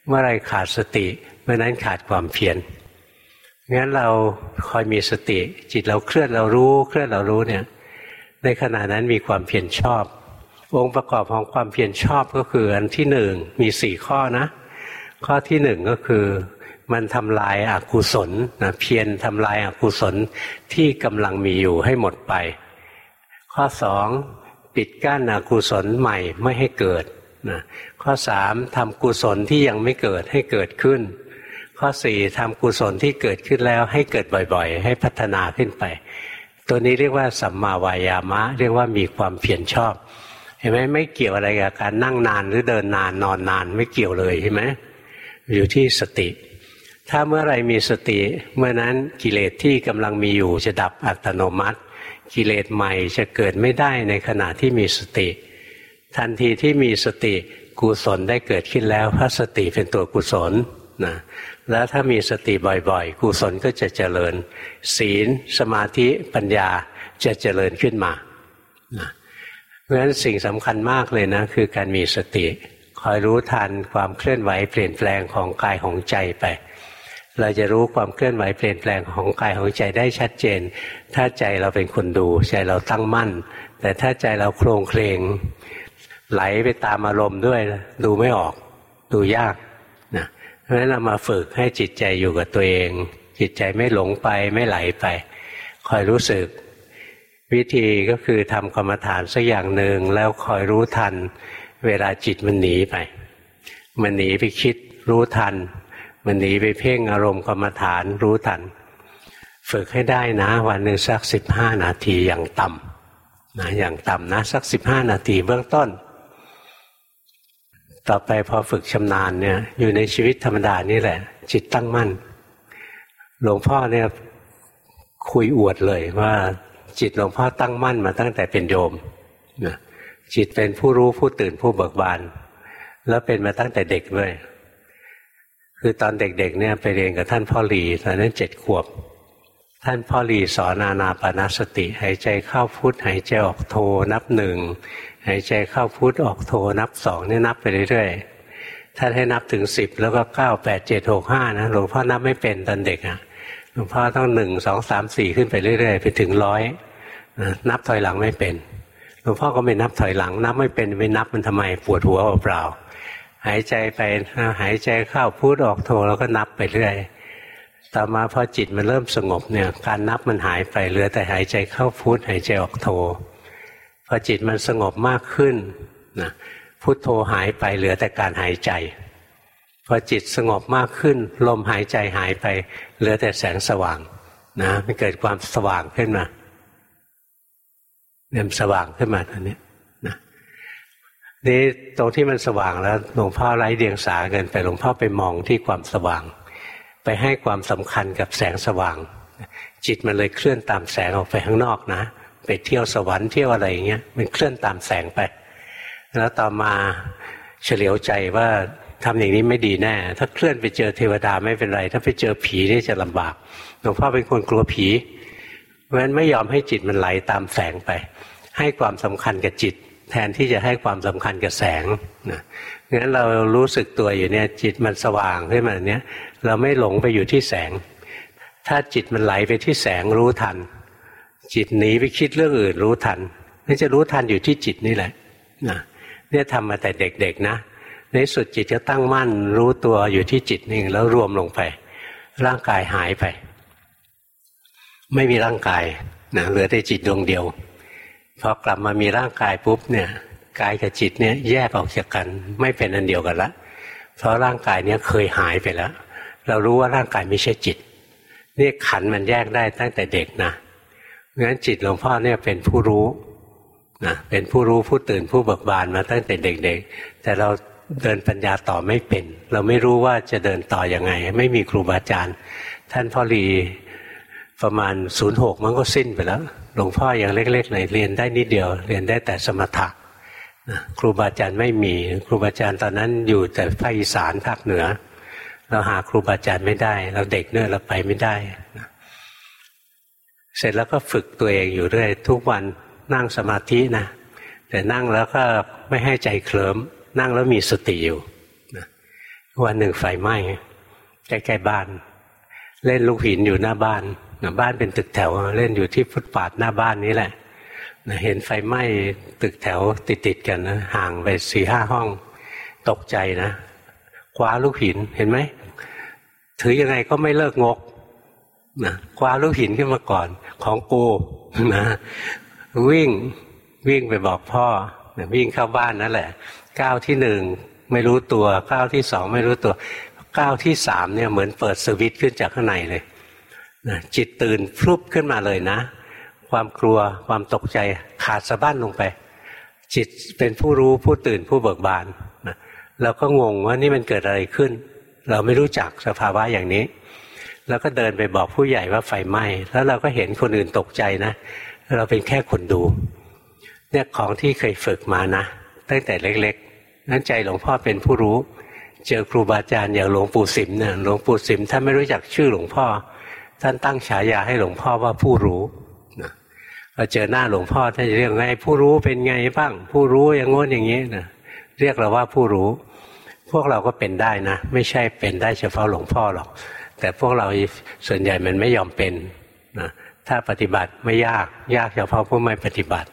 เมื่อไรขาดสติเมื่อนั้นขาดความเพียรงั้นเราคอยมีสติ จิตเราเคลื่อนเรารู้ เคลื่อนเรารู้เนี่ย ในขณะนั้นมีความเพียรชอบ องค์ประกอบของความเพียรชอบก็คืออันที่หนึ่งมีสี่ข้อนะ ข้อที่หนึ่งก็คือมันทำลายอากุศลนะเพียรทำลายอากุศลที่กำลังมีอยู่ให้หมดไป ข้อสองปิดกั้นอกุศลใหม่ไม่ให้เกิดนะ ข้อสามทำกุศลที่ยังไม่เกิดให้เกิดขึ้น ข้อสี่ทำกุศลที่เกิดขึ้นแล้วให้เกิดบ่อยๆ ให้พัฒนาขึ้นไป ตัวนี้เรียกว่าสัมมาวายามะ เรียกว่ามีความเพียรชอบ เห็นไหมไม่เกี่ยวอะไรกับการนั่งนานหรือเดินนานนอนนานไม่เกี่ยวเลยใช่ไหมอยู่ที่สติ ถ้าเมื่อไรมีสติ เมื่อนั้นกิเลสที่กำลังมีอยู่จะดับอัตโนมัติ กิเลสใหม่จะเกิดไม่ได้ในขณะที่มีสติ ทันทีที่มีสติ กุศลได้เกิดขึ้นแล้วพระสติเป็นตัวกุศลนะแล้วถ้ามีสติบ่อยๆ กุศลก็จะเจริญ ศีล สมาธิปัญญาจะเจริญขึ้นมานะเพราะฉะนั้นสิ่งสำคัญมากเลยนะ คือการมีสติ คอยรู้ทันความเคลื่อนไหวเปลี่ยนแปลงของกายของใจไป เราจะรู้ความเคลื่อนไหวเปลี่ยนแปลงของกายของใจได้ชัดเจน ถ้าใจเราเป็นคนดู ใจเราตั้งมั่น แต่ถ้าใจเราโครงเคลง ไหลไปตามอารมณ์ด้วยดูไม่ออก ดูยากนะเพราะฉะนั้นเรามาฝึกให้จิตใจอยู่กับตัวเอง จิตใจไม่หลงไปไม่ไหลไป คอยรู้สึก วิธีก็คือทำกรรมฐานสักอย่างหนึ่งแล้วคอยรู้ทัน เวลาจิตมันหนีไป มันหนีไปคิดรู้ทัน มันหนีไปเพ่งอารมณ์กรรมฐานรู้ทัน ฝึกให้ได้นะวันหนึ่งสักสิบห้านาทีอย่างต่ำนะอย่างต่ำนะสักสิบห้านาทีเบื้องต้น ต่อไปพอฝึกชำนาญเนี่ยอยู่ในชีวิตธรรมดานี่แหละ จิตตั้งมั่น หลวงพ่อเนี่ยคุยอวดเลยว่าจิตหลวงพ่อตั้งมั่นมาตั้งแต่เป็นโยมนะจิตเป็นผู้รู้ผู้ตื่นผู้เบิกบาน แล้วเป็นมาตั้งแต่เด็กด้วย คือตอนเด็กๆเนี่ยไปเรียนกับท่านพ่อหลีตอนนั้นเจ็ดขวบ ท่านพ่อหลีสอนนานาปนาสติ หายใจเข้าพุทหายใจออกโทนับหนึ่ง หายใจเข้าพุทออกโทนับสองนี่นับไปเรื่อยๆ ถ้าให้นับถึงสิบแล้วก็เก้าแปดเจ็ดหกห้านะหลวงพ่อนับไม่เป็นตอนเด็กอะหลวงพ่อต้องหนึ่งสองสามสี่ขึ้นไปเรื่อยๆ ไปถึงร้อยนับถอยหลังไม่เป็น หลวงพ่อก็ไม่นับถอยหลัง นับไม่เป็นไม่นับมันทำไมปวดหัวเปล่าหายใจไปหายใจเข้าพุทออกโทแล้วก็นับไปเรื่อยต่อมาพอจิตมันเริ่มสงบเนี่ยการนับมันหายไปเหลือแต่หายใจเข้าพุทหายใจออกโท พอจิตมันสงบมากขึ้นนะพุทโธหายไปเหลือแต่การหายใจ พอจิตสงบมากขึ้น ลมหายใจหายไป เหลือแต่แสงสว่างนะมันเกิดความสว่างขึ้นมาเริ่มสว่างขึ้นมาตอนนี้นะนี่ตรงที่มันสว่างแล้วหลวงพ่อไร้เดียงสาเกินไปหลวงพ่อไปมองที่ความสว่าง ไปให้ความสำคัญกับแสงสว่าง จิตมันเลยเคลื่อนตามแสงออกไปข้างนอกนะ ไปเที่ยวสวรรค์เที่ยวอะไรอย่างเงี้ยมันเคลื่อนตามแสงไป แล้วต่อมาเฉลียวใจว่าทำอย่างนี้ไม่ดีแน่ ถ้าเคลื่อนไปเจอเทวดาไม่เป็นไร ถ้าไปเจอผีนี่จะลำบากหลวงพ่อเป็นคนกลัวผี เพราะฉะนั้นไม่ยอมให้จิตมันไหลตามแสงไป ให้ความสำคัญกับจิต แทนที่จะให้ความสำคัญกับแสงนะงั้นเรารู้สึกตัวอยู่เนี่ยจิตมันสว่างขึ้นมาเนี้ยเราไม่หลงไปอยู่ที่แสง ถ้าจิตมันไหลไปที่แสงรู้ทัน จิตหนีไปคิดเรื่องอื่นรู้ทันนี่จะรู้ทันอยู่ที่จิตนี่แหละนะเนี่ยทำมาแต่เด็กๆนะ ในสุดจิตจะตั้งมั่นรู้ตัวอยู่ที่จิตนี่แล้วรวมลงไป ร่างกายหายไป ไม่มีร่างกายนะเหลือแต่จิตดวงเดียวพอกลับมามีร่างกายปุ๊บเนี่ยกายกับจิตเนี่ยแยกออกจากกันไม่เป็นอันเดียวกันละ เพราะร่างกายเนี่ยเคยหายไปแล้ว เรารู้ว่าร่างกายไม่ใช่จิตนี่ขันมันแยกได้ตั้งแต่เด็กนะ งั้นจิตหลวงพ่อเนี่ยเป็นผู้รู้นะเป็นผู้รู้ผู้ตื่นผู้เบิกบานมาตั้งแต่เด็ก ๆ แต่เราเดินปัญญาต่อไม่เป็น เราไม่รู้ว่าจะเดินต่ออยังไง ไม่มีครูบาอาจารย์ ท่านพ่อรีประมาณศูนย์หกมันก็สิ้นไปแล้ว หลวงพ่อยังเล็กๆเลยเรียนได้นิดเดียว เรียนได้แต่สมถะนะครูบาอาจารย์ไม่มีครูบาอาจารย์ตอนนั้นอยู่แต่ภาคอีสานภาคเหนือ เราหาครูบาอาจารย์ไม่ได้ เราเด็กเนื้อเราไปไม่ได้นะ เสร็จแล้วก็ฝึกตัวเองอยู่เรื่อยทุกวันนั่งสมาธินะ แต่นั่งแล้วก็ไม่ให้ใจเคลิมนั่งแล้วมีสติอยู่วันหนึ่งไฟไหม้ใกล้ๆบ้าน เล่นลูกหินอยู่หน้าบ้านบ้านเป็นตึกแถวเล่นอยู่ที่ฟุตปาดหน้าบ้านนี้แหละเห็นไฟไหม้ตึกแถวติดๆกันนะห่างไปสี่ห้าห้อง ตกใจนะคว้าลูกหินเห็นไหมถือยังไงก็ไม่เลิกงกนะคว้าลูกหินขึ้นมาก่อน ของกูนะวิ่งวิ่งไปบอกพ่อวิ่งเข้าบ้านนั่นแหละก้าวที่หนึ่งไม่รู้ตัวก้าวที่สองไม่รู้ตัวก้าวที่สามเนี่ยเหมือนเปิดสวิตช์ขึ้นจากข้างในเลยนะจิตตื่นพลุบขึ้นมาเลยนะ ความกลัวความตกใจขาดสะบั้นลงไป จิตเป็นผู้รู้ผู้ตื่นผู้เบิกบานนะเราก็งงว่านี่มันเกิดอะไรขึ้น เราไม่รู้จักสภาวะอย่างนี้ แล้วก็เดินไปบอกผู้ใหญ่ว่าไฟไหม้แล้วเราก็เห็นคนอื่นตกใจนะ เราเป็นแค่คนดู เนี่ยของที่เคยฝึกมานะตั้งแต่เล็กๆนั้นใจหลวงพ่อเป็นผู้รู้ เจอครูบาอาจารย์อย่างหลวงปู่สิมเนี่ยหลวงปู่สิมท่านไม่รู้จักชื่อหลวงพ่อ ท่านตั้งฉายาให้หลวงพ่อว่าผู้รู้นะพอเจอหน้าหลวงพ่อท่านจะเรียกไงผู้รู้เป็นไงบ้าง ผู้รู้อย่างง้นอย่างนี้นะเรียกเราว่าผู้รู้ พวกเราก็เป็นได้นะ ไม่ใช่เป็นได้เฉพาะหลวงพ่อหรอก แต่พวกเราส่วนใหญ่มันไม่ยอมเป็นนะถ้าปฏิบัติไม่ยากยากเฉพาะผู้ไม่ปฏิบัติ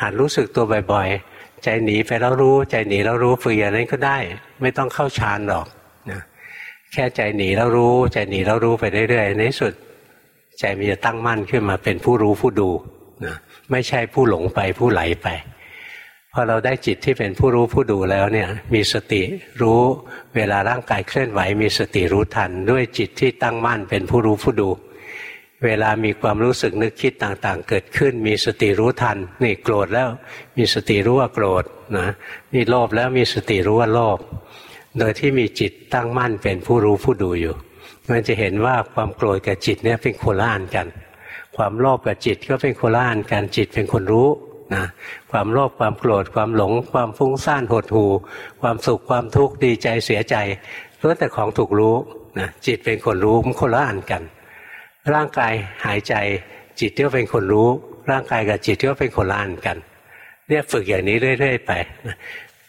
หัดรู้สึกตัวบ่อยๆ ใจหนีไปแล้วรู้ ใจหนีแล้วรู้ฝึกอย่างนั้นก็ได้ ไม่ต้องเข้าฌานหรอกนะแค่ใจหนีแล้วรู้ ใจหนีแล้วรู้ไปเรื่อยๆในสุด ใจมันจะตั้งมั่นขึ้นมาเป็นผู้รู้ผู้ดูนะไม่ใช่ผู้หลงไปผู้ไหลไป พอเราได้จิตที่เป็นผู้รู้ผู้ดูแล้วเนี่ยมีสติรู้เวลาร่างกายเคลื่อนไหว มีสติรู้ทัน ด้วยจิตที่ตั้งมั่นเป็นผู้รู้ผู้ดู เวลามีความรู้สึกนึกคิดต่างๆ เกิดขึ้น มีสติรู้ทัน นี่โกรธแล้ว มีสติรู้ว่าโกรธนะนี่โลภแล้วมีสติรู้ว่าโลภโดยที่มีจิตตั้งมั่นเป็นผู้รู้ผู้ดูอยู่ มันจะเห็นว่าความโกรธกับจิตเนี่ยเป็นโคละอันกัน ความโลภกับจิตก็เป็นโคละอันกันจิตเป็นคนรู้ นะความโลภความโกรธความหลง ความฟุ้งซ่านหดหู่ความสุขความทุกข์ดีใจเสียใจล้วนแต่ของถูกรู้นะจิตเป็นคนรู้มันคนละอันกัน ร่างกายหายใจจิตก็เป็นคนรู้ ร่างกายกับจิตก็เป็นคนละอันกันเนี่ยฝึกอย่างนี้เรื่อยๆไป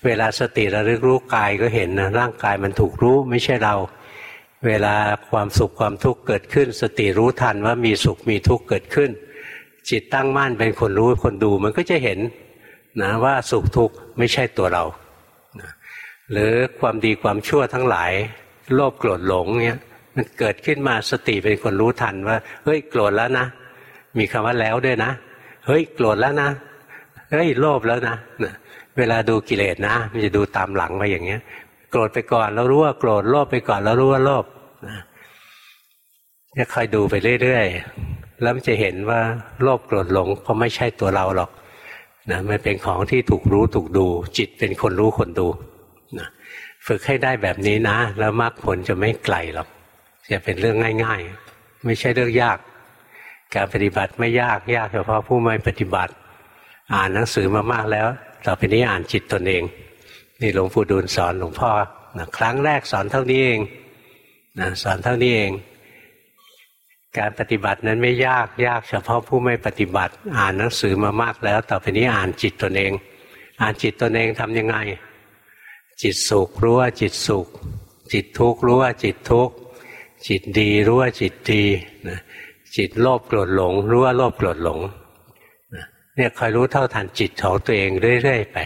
เวลาสติระลึกรู้กายก็เห็นนะร่างกายมันถูกรู้ไม่ใช่เรา เวลาความสุขความทุกข์เกิดขึ้น สติรู้ทันว่ามีสุขมีทุกข์เกิดขึ้น จิตตั้งมั่นเป็นคนรู้คนดูมันก็จะเห็นนะว่าสุขทุกข์ไม่ใช่ตัวเรานะหรือความดีความชั่วทั้งหลาย โลภโกรธหลงเนี่ยมันเกิดขึ้นมาสติเป็นคนรู้ทันว่า เฮ้ยโกรธแล้วนะ มีคำว่าแล้วด้วยนะ เฮ้ยโกรธแล้วนะ เฮ้ยโลภแล้วนะเวลาดูกิเลสนะ มันจะดูตามหลังไปอย่างเงี้ย โกรธไปก่อนเรารู้ว่าโกรธโลภไปก่อนเรารู้ว่าโลภนะจะคอยดูไปเรื่อยๆ แล้วมันจะเห็นว่าโลภโกรธหลงก็ไม่ใช่ตัวเราหรอกนะมันเป็นของที่ถูกรู้ถูกดู จิตเป็นคนรู้คนดูนะฝึกให้ได้แบบนี้นะ แล้วมรรคผลจะไม่ไกลหรอกจะเป็นเรื่องง่าย ๆ ไม่ใช่เรื่องยาก การปฏิบัติไม่ยากยากเฉพาะผู้ไม่ปฏิบัติ อ่านหนังสือมามากแล้ว ต่อไปนี้อ่านจิตตนเอง นี่หลวงปู่ดูลสอนหลวงพ่อนะครั้งแรกสอนเท่านี้เองนะสอนเท่านี้เอง การปฏิบัตินั้นไม่ยากยากเฉพาะผู้ไม่ปฏิบัติ อ่านหนังสือมามากแล้ว ต่อไปนี้อ่านจิตตนเอง อ่านจิตตนเองทำยังไง จิตสุขรู้ว่าจิตสุข จิตทุกข์รู้ว่าจิตทุกข์จิตดีรู้ว่าจิตดีนะจิตโลภโกรธหลง รู้ว่าโลภโกรธหลงเนี่ยคอยรู้เท่าทันจิตของตัวเองเรื่อยๆไป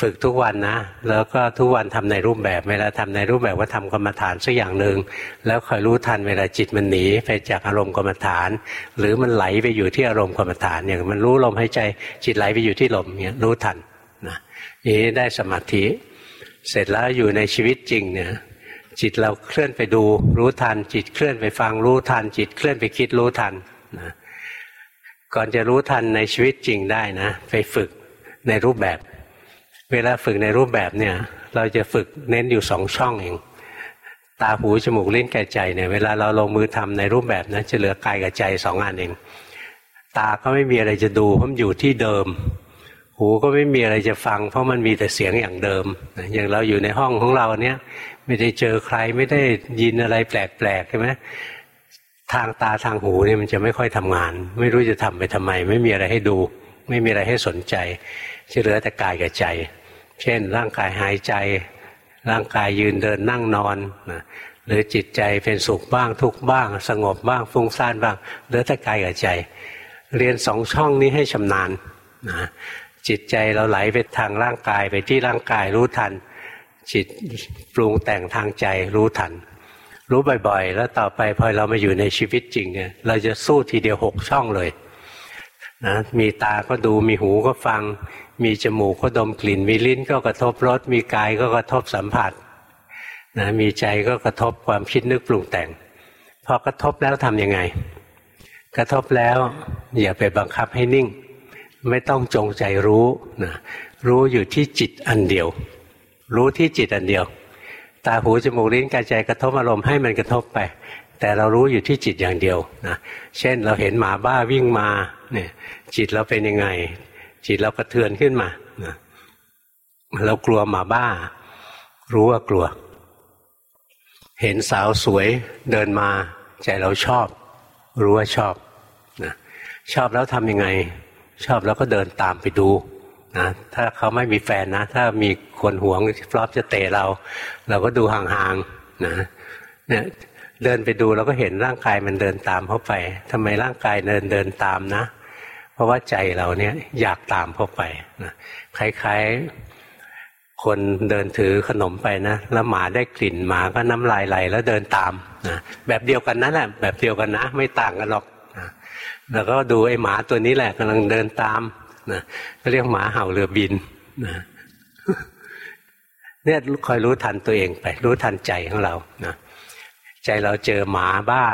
ฝึกทุกวันนะ แล้วก็ทุกวันทำในรูปแบบเวลาทำในรูปแบบว่าทำกรรมฐานสักอย่างหนึ่งแล้วคอยรู้ทันเวลาจิตมันหนีไปจากอารมณ์กรรมฐาน หรือมันไหลไปอยู่ที่อารมณ์กรรมฐานอย่างมันรู้ลมหายใจจิตไหลไปอยู่ที่ลมเนี่ยรู้ทันนะนี้ได้สมาธิ เสร็จแล้วอยู่ในชีวิตจริงเนี่ยจิตเราเคลื่อนไปดูรู้ทัน จิตเคลื่อนไปฟังรู้ทัน จิตเคลื่อนไปคิดรู้ทันนะก่อนจะรู้ทันในชีวิตจริงได้นะ ไปฝึกในรูปแบบ เวลาฝึกในรูปแบบเนี่ย เราจะฝึกเน้นอยู่สองช่องเอง ตาหูจมูกลิ้นกายใจเนี่ยเวลาเราลงมือทำในรูปแบบนะจะเหลือกายกับใจสองอันเอง ตาก็ไม่มีอะไรจะดูเพราะมันอยู่ที่เดิม หูก็ไม่มีอะไรจะฟัง เพราะมันมีแต่เสียงอย่างเดิม อย่างเราอยู่ในห้องของเราเนี้ยไม่ได้เจอใครไม่ได้ยินอะไรแปลกๆใช่ไหมทางตาทางหูเนี่ยมันจะไม่ค่อยทำงาน ไม่รู้จะทำไปทำไม ไม่มีอะไรให้ดู ไม่มีอะไรให้สนใจจะเหลือแต่กายกับใจ เช่น ร่างกายหายใจ ร่างกายยืนเดินนั่งนอนนะหรือจิตใจเป็นสุขบ้างทุกบ้าง สงบบ้างฟุ้งซ่านบ้างเหลือแต่กายกับใจ เรียนสองช่องนี้ให้ชำนาญนะจิตใจเราไหลไปทางร่างกายไปที่ร่างกายรู้ทัน จิตปรุงแต่งทางใจรู้ทัน รู้บ่อยๆ แล้วต่อไปพอเรามาอยู่ในชีวิตจริงเนี่ยเราจะสู้ทีเดียวหกช่องเลยนะมีตาก็ดูมีหูก็ฟัง มีจมูกก็ดมกลิ่น มีลิ้นก็กระทบรส มีกายก็กระทบสัมผัสนะมีใจก็กระทบความคิดนึกปรุงแต่ง พอกระทบแล้วทำยังไง กระทบแล้วอย่าไปบังคับให้นิ่ง ไม่ต้องจงใจรู้นะรู้อยู่ที่จิตอันเดียว รู้ที่จิตอันเดียว ตาหูจมูกลิ้นกายใจกระทบอารมณ์ให้มันกระทบไป แต่เรารู้อยู่ที่จิตอย่างเดียวนะเช่นเราเห็นหมาบ้าวิ่งมาเนี่ยจิตเราเป็นยังไง จิตเรากระเทือนขึ้นมาเรากลัวหมาบ้า รู้ว่ากลัว เห็นสาวสวยเดินมา ใจเราชอบ รู้ว่าชอบนะชอบแล้วทำยังไง ชอบแล้วก็เดินตามไปดูนะถ้าเขาไม่มีแฟนนะ ถ้ามีคนหวงพร้อมจะเตะเรา เราก็ดูห่างๆนะเนี่ยเดินไปดูเราก็เห็นร่างกายมันเดินตามเข้าไปทำไมร่างกายเดินเดินตามนะ เพราะว่าใจเราเนี่ยอยากตามเข้าไปนะคล้ายๆ คนเดินถือขนมไปนะแล้วหมาได้กลิ่นหมาก็น้ำลายไหลแล้วเดินตามนะแบบเดียวกันนั่นแหละแบบเดียวกันนะ ไม่ต่างกันหรอกนะแล้วก็ดูไอ้หมาตัวนี้แหละกำลังเดินตามนะก็เรียกหมาเห่าเรือบินนะเนี่ยคอยรู้ทันตัวเองไป รู้ทันใจของเรานะใจเราเจอหมาบ้า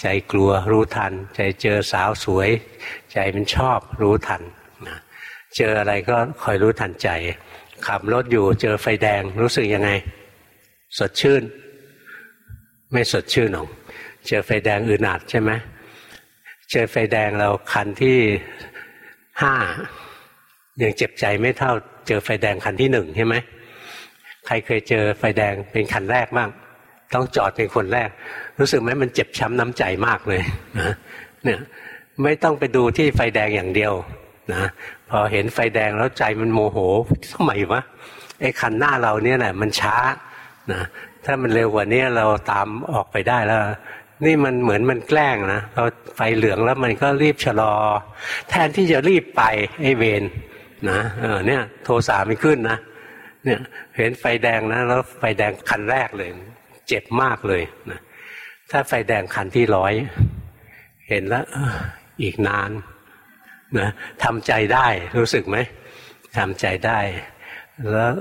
ใจกลัวรู้ทัน ใจเจอสาวสวย ใจมันชอบรู้ทันนะเจออะไรก็คอยรู้ทันใจ ขับรถอยู่เจอไฟแดงรู้สึกยังไง สดชื่น ไม่สดชื่นหรอกเจอไฟแดงอึดอัดใช่ไหมเจอไฟแดงเราคันที่ห้ายังเจ็บใจไม่เท่า เจอไฟแดงคันที่หนึ่งใช่ไหมใครเคยเจอไฟแดงเป็นคันแรกบ้างต้องจอดเป็นคนแรก รู้สึกไหมมันเจ็บช้ำน้ำใจมากเลยนะเนี่ย ไม่ต้องไปดูที่ไฟแดงอย่างเดียวนะพอเห็นไฟแดงแล้วใจมันโมโหทำไมวะไอ้คันหน้าเราเนี่ยแหละมันช้านะถ้ามันเร็วกว่านี้เราตามออกไปได้แล้ว นี่มันเหมือนมันแกล้งนะพอไฟเหลืองแล้วมันก็รีบชะลอ แทนที่จะรีบไปไอ้เวรนะเออเนี่ย โทสาไม่ขึ้นนะเนี่ยเห็นไฟแดงนะแล้วไฟแดงคันแรกเลย เจ็บมากเลยนะถ้าไฟแดงคันที่ร้อย เห็นแล้ว อีกนานนะทำใจได้รู้สึกไหมทำใจได้ แล้ว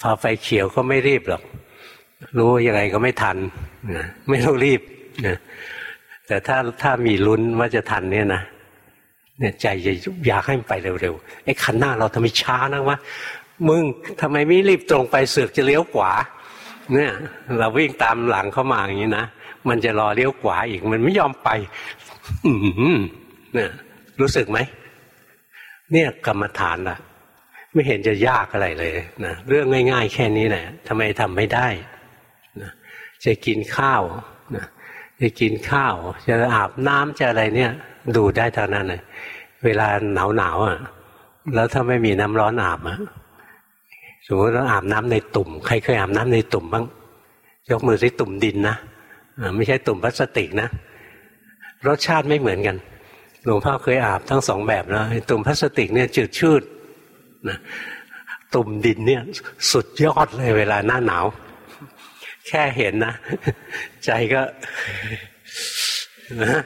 พอไฟเขียวก็ไม่รีบหรอก รู้ยังไงก็ไม่ทันนะไม่ต้องรีบนะแต่ถ้าถ้ามีลุ้นว่าจะทันเนี่ยนะเนี่ยใจจะอยากให้มันไปเร็วๆไอ้คันหน้าเราทำไมช้านะวะมึงทำไมไม่รีบตรงไปเสือกจะเลี้ยวขวาเนี่ย เราวิ่งตามหลังเข้ามาอย่างนี้นะมันจะรอเลี้ยวขวาอีกมันไม่ยอมไป เนี่ยรู้สึกไหมเนี่ยกรรมฐานล่ะ ไม่เห็นจะยากอะไรเลยนะเรื่องง่าย ๆ แค่นี้แหละทำไมทำไม่ได้นะจะกินข้าวนะจะกินข้าว จะอาบน้ำจะอะไรเนี่ย ดูได้เท่านั้นเลยเวลาหนาวหนาวอะ แล้วถ้าไม่มีน้ำร้อนอาบอะสมมติเราอาบน้ำในตุ่มใครเคยอาบน้ำในตุ่มบ้างยกมือสิตุ่มดินนะไม่ใช่ตุ่มพลาสติกนะ รสชาติไม่เหมือนกัน หลวงพ่อเคยอาบทั้งสองแบบแล้วตุ่มพลาสติกเนี่ยจืดชืดนะตุ่มดินเนี่ยสุดยอดเลยเวลาหน้าหนาว แค่เห็นนะ ใจก็นะ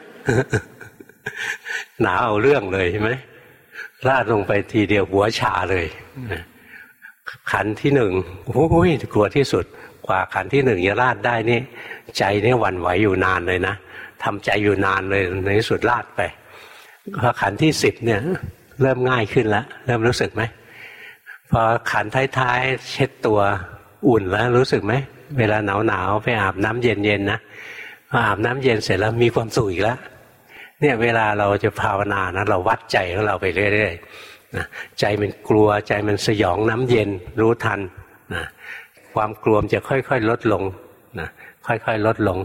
หนาวเอาเรื่องเลยใช่ไหมลาดลงไปทีเดียวหัวชาเลย ขันที่หนึ่งโอ้ยกลัวที่สุด กว่าขันที่หนึ่งจะลาดได้นี่ ใจนี่หวั่นไหวอยู่นานเลยนะทำใจอยู่นานเลยในที่สุดลาดไปพอขันที่สิบเนี่ย เริ่มง่ายขึ้นแล้วเริ่มรู้สึกไหมพอขันท้ายๆเช็ดตัวอุ่นแล้วรู้สึกไหมเวลาหนาวๆไปอาบน้ำเย็นๆนะพออาบน้ำเย็นเสร็จแล้วมีความสุขอีกแล้วเนี่ยเวลาเราจะภาวนานะเราวัดใจของเราไปเรื่อยๆนะใจมันกลัวใจมันสยองน้ำเย็นรู้ทันนะ ความกลัวจะค่อย ๆ ลดลงนะค่อยๆ ลดลง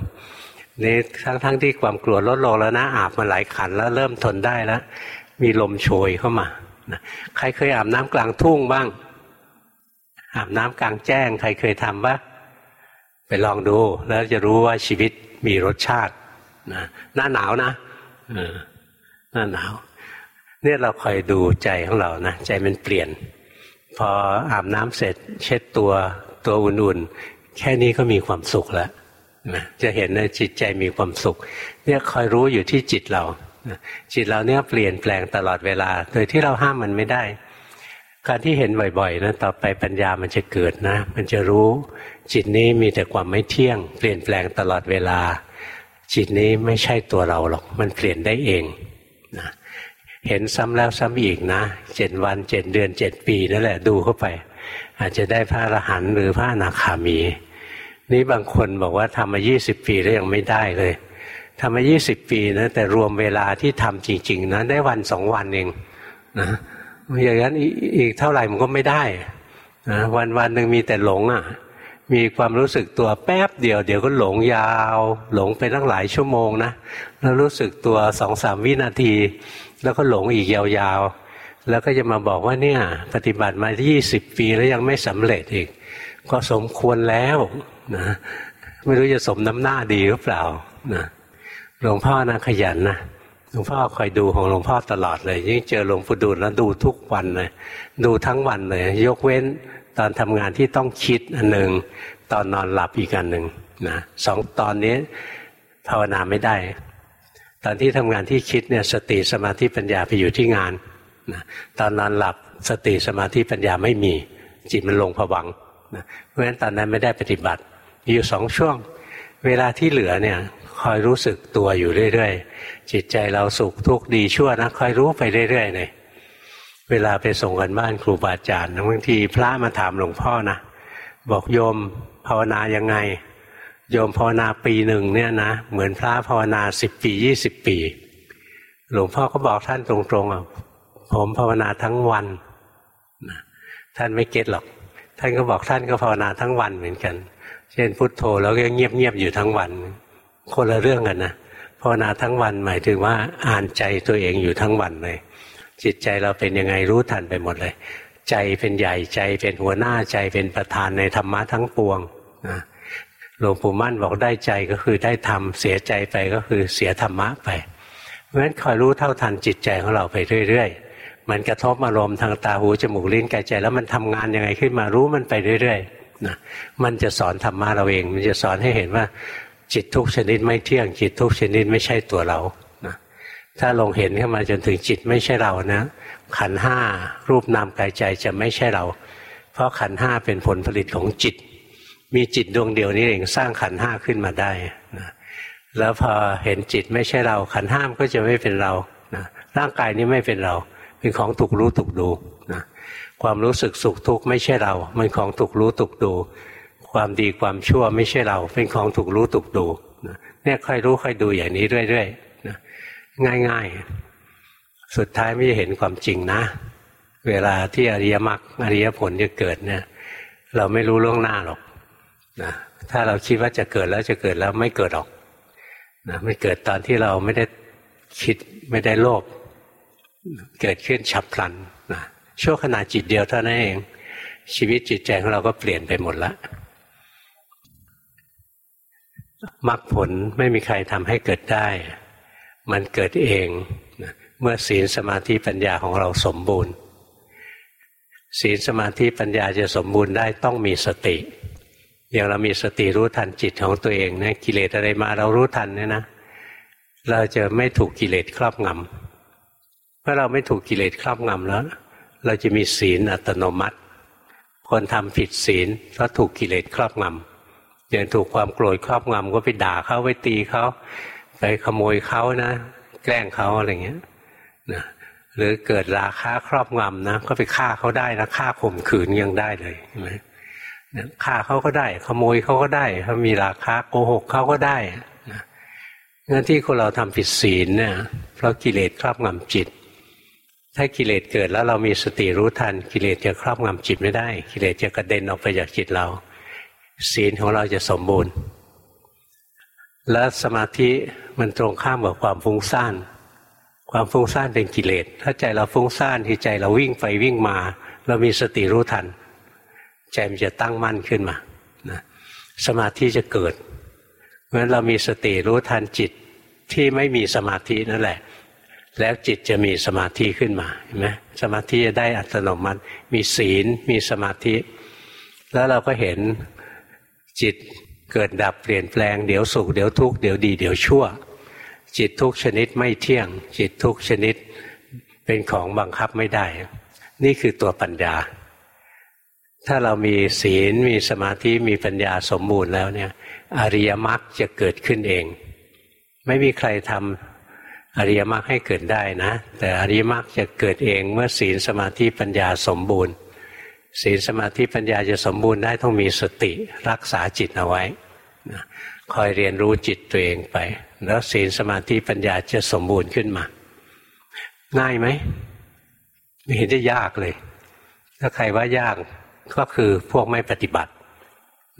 นี่ทั้งๆทที่ความกลัวลดลงแล้วนะอาบมาหลายขันแล้วเริ่มทนได้แล้ว มีลมโชยเข้ามานะใครเคยอาบน้ำกลางทุ่งบ้าง อาบน้ำกลางแจ้ง ใครเคยทำบ้างไปลองดูแล้วจะรู้ว่าชีวิตมีรสชาตินะหน้าหนาวนะหน้าหนาว เนี่ยเราคอยดูใจของเรานะใจมันเปลี่ยน พออาบน้ำเสร็จ เช็ดตัว ตัวอุ่นๆ แค่นี้ก็มีความสุขแล้วจะเห็นนะจิตใจมีความสุข เนี่ยคอยรู้อยู่ที่จิตเราจิตเราเนี่ยเปลี่ยนแปลงตลอดเวลา โดยที่เราห้ามมันไม่ได้ การที่เห็นบ่อยๆนะต่อไปปัญญามันจะเกิดนะ มันจะรู้ จิตนี้มีแต่ความไม่เที่ยง เปลี่ยนแปลงตลอดเวลา จิตนี้ไม่ใช่ตัวเราหรอก มันเปลี่ยนได้เองนะเห็นซ้ำแล้วซ้ำอีกนะเจ็ดวันเจ็ดเดือนเจ็ดปีนั่นแหละดูเข้าไป อาจจะได้พระอรหันต์หรือพระอนาคามี นี่บางคนบอกว่าทำมายี่สิบปีแล้วยังไม่ได้เลยทำมายี่สิบปีนะแต่รวมเวลาที่ทำจริง ๆ นะได้วันสองวันเองนะอย่างนั้นอีกเท่าไหร่มันก็ไม่ได้นะวันวันหนึ่งมีแต่หลงอะ มีความรู้สึกตัวแป๊บเดียวเดี๋ยวก็หลงยาว หลงไปตั้งหลายชั่วโมงนะแล้วรู้สึกตัวสองสามวินาที แล้วก็หลงอีกยาวๆ แล้วก็จะมาบอกว่าเนี่ย ปฏิบัติมายี่สิบปีแล้วยังไม่สำเร็จอีก ก็สมควรแล้วนะไม่รู้จะสมน้ำหน้าดีหรือเปล่านะหลวงพ่อนะขยันนะหลวงพ่อคอยดูของหลวงพ่อตลอดเลยยิ่งเจอหลวงปู่ดูลแล้วดูทุกวันเลยดูทั้งวันเลย ยกเว้นตอนทำงานที่ต้องคิดอันหนึ่งตอนนอนหลับอีกอันหนึ่งนะสองตอนนี้ภาวนาไม่ได้ ตอนที่ทำงานที่คิดเนี่ยสติสมาธิปัญญาไปอยู่ที่งาน นะตอนนอนหลับสติสมาธิปัญญาไม่มี จิตมันลงผวังนะเพราะฉะนั้นตอนนั้นไม่ได้ปฏิบัติ อยู่สองช่วง เวลาที่เหลือเนี่ยคอยรู้สึกตัวอยู่เรื่อยๆ จิตใจเราสุขทุกข์ดีชั่วนะคอยรู้ไปเรื่อยๆเลยเวลาไปส่งกันบ้านครูบาอาจารย์บางทีพระมาถามหลวงพ่อนะบอกโยมภาวนายังไง โยมภาวนาปีหนึ่งเนี่ยนะเหมือนพระภาวนาสิบปียี่สิบปี หลวงพ่อก็บอกท่านตรงๆอะ ผมภาวนาทั้งวันท่านไม่เก็ตหรอก ท่านก็บอกท่านก็ภาวนาทั้งวันเหมือนกัน เช่นพุทโธแล้วก็เงียบๆอยู่ทั้งวัน คนละเรื่องกันนะภาวนาทั้งวันหมายถึงว่าอ่านใจตัวเองอยู่ทั้งวันเลย จิตใจเราเป็นยังไงรู้ทันไปหมดเลย ใจเป็นใหญ่ใจเป็นหัวหน้าใจเป็นประธานในธรรมะทั้งปวงนะหลวงปู่มั่นบอกได้ใจก็คือได้ทำเสียใจไปก็คือเสียธรรมะไป เพราะฉะนั้นคอยรู้เท่าทันจิตใจของเราไปเรื่อย ๆ มันกระทบอารมณ์ทางตาหูจมูกลิ้นกายใจ แล้วมันทำงานยังไงขึ้นมารู้มันไปเรื่อยๆนะมันจะสอนธรรมะเราเอง มันจะสอนให้เห็นว่า จิตทุกชนิดไม่เที่ยง จิตทุกชนิดไม่ใช่ตัวเราถ้าลงเห็นขึ้นมาจนถึงจิตไม่ใช่เรานะ ขันห้ารูปนามกายใจจะไม่ใช่เรา เพราะขันห้าเป็นผลผลิตของจิต มีจิตดวงเดียวนี้เองสร้างขันห้าขึ้นมาได้นะแล้วพอเห็นจิตไม่ใช่เรา ขันห้ามก็จะไม่เป็นเรานะร่างกายนี้ไม่เป็นเรา เป็นของถูกรู้ถูกดูนะความรู้สึกสุขทุกข์ไม่ใช่เรา มันของถูกรู้ถูกดู ความดีความชั่วไม่ใช่เรา เป็นของถูกรู้ถูกดูเนี่ยค่อยรู้ค่อยดูอย่างนี้เรื่อยๆง่ายๆ สุดท้ายไม่จะเห็นความจริงนะ เวลาที่อริยมรรคอริยผลจะเกิดเนี่ย เราไม่รู้ล่วงหน้าหรอกนะถ้าเราคิดว่าจะเกิดแล้วจะเกิดแล้วไม่เกิดหรอกนะไม่เกิดตอนที่เราไม่ได้คิดไม่ได้โลภ เกิดขึ้นฉับพลันนะชั่วขณะจิตเดียวเท่านั้นเอง ชีวิตจิตใจของเราก็เปลี่ยนไปหมดละมรรคผลไม่มีใครทำให้เกิดได้ มันเกิดเองเมื่อศีลสมาธิปัญญาของเราสมบูรณ์ศีลสมาธิปัญญาจะสมบูรณ์ได้ต้องมีสติ อย่างเรามีสติรู้ทันจิตของตัวเองนะกิเลสอะไรมาเรารู้ทันเนี่ยนะ เราจะไม่ถูกกิเลสครอบงำ เมื่อเราไม่ถูกกิเลสครอบงำแล้ว เราจะมีศีลอัตโนมัติ คนทำผิดศีลเพราะถูกกิเลสครอบงำอย่างถูกความโกรธครอบงำก็ไปด่าเขาไปตีเขาไปขโมยเขานะ แกล้งเขาอะไรเงี้ยนะหรือเกิดราคาครอบงำนะก็ไปฆ่าเขาได้นะฆ่าข่มขืนยังได้เลยใช่ไหมฆ่าเขาก็ได้ ขโมยเขาก็ได้ถ้ามีราคาโกหกเขาก็ได้นะงั้นที่คนเราทำผิดศีลเนี่ยเพราะกิเลสครอบงำจิต ถ้ากิเลสเกิดแล้วเรามีสติรู้ทัน กิเลสจะครอบงำจิตไม่ได้ กิเลสจะกระเด็นออกไปจากจิตเรา ศีลของเราจะสมบูรณ์ และสมาธิมันตรงข้ามกับความฟุ้งซ่าน ความฟุ้งซ่านเป็นกิเลส ถ้าใจเราฟุ้งซ่านที่ใจเราวิ่งไปวิ่งมา เรามีสติรู้ทัน ใจมันจะตั้งมั่นขึ้นมานะสมาธิจะเกิด เพราะฉะนั้นเรามีสติรู้ทันจิตที่ไม่มีสมาธินั่นแหละ แล้วจิตจะมีสมาธิขึ้นมาเห็นไหมสมาธิจะได้อัตโนมัติ มีศีล มีสมาธิ แล้วเราก็เห็นจิตเกิดดับเปลี่ยนแปลงเดี๋ยวสุขเดี๋ยวทุกข์เดี๋ยวดีเดี๋ยวชั่ว จิตทุกชนิดไม่เที่ยง จิตทุกชนิดเป็นของบังคับไม่ได้ นี่คือตัวปัญญา ถ้าเรามีศีลมีสมาธิมีปัญญาสมบูรณ์แล้วเนี่ยอริยมรรคจะเกิดขึ้นเอง ไม่มีใครทำ อริยมรรคให้เกิดได้นะ แต่อริยมรรคจะเกิดเองเมื่อศีลสมาธิปัญญาสมบูรณ์ ศีลสมาธิปัญญาจะสมบูรณ์ได้ต้องมีสติรักษาจิตเอาไว้คอยเรียนรู้จิตตัวเองไป แล้วศีลสมาธิปัญญาจะสมบูรณ์ขึ้นมา ง่ายไหมไม่เห็นจะยากเลย ถ้าใครว่ายากก็คือพวกไม่ปฏิบัติ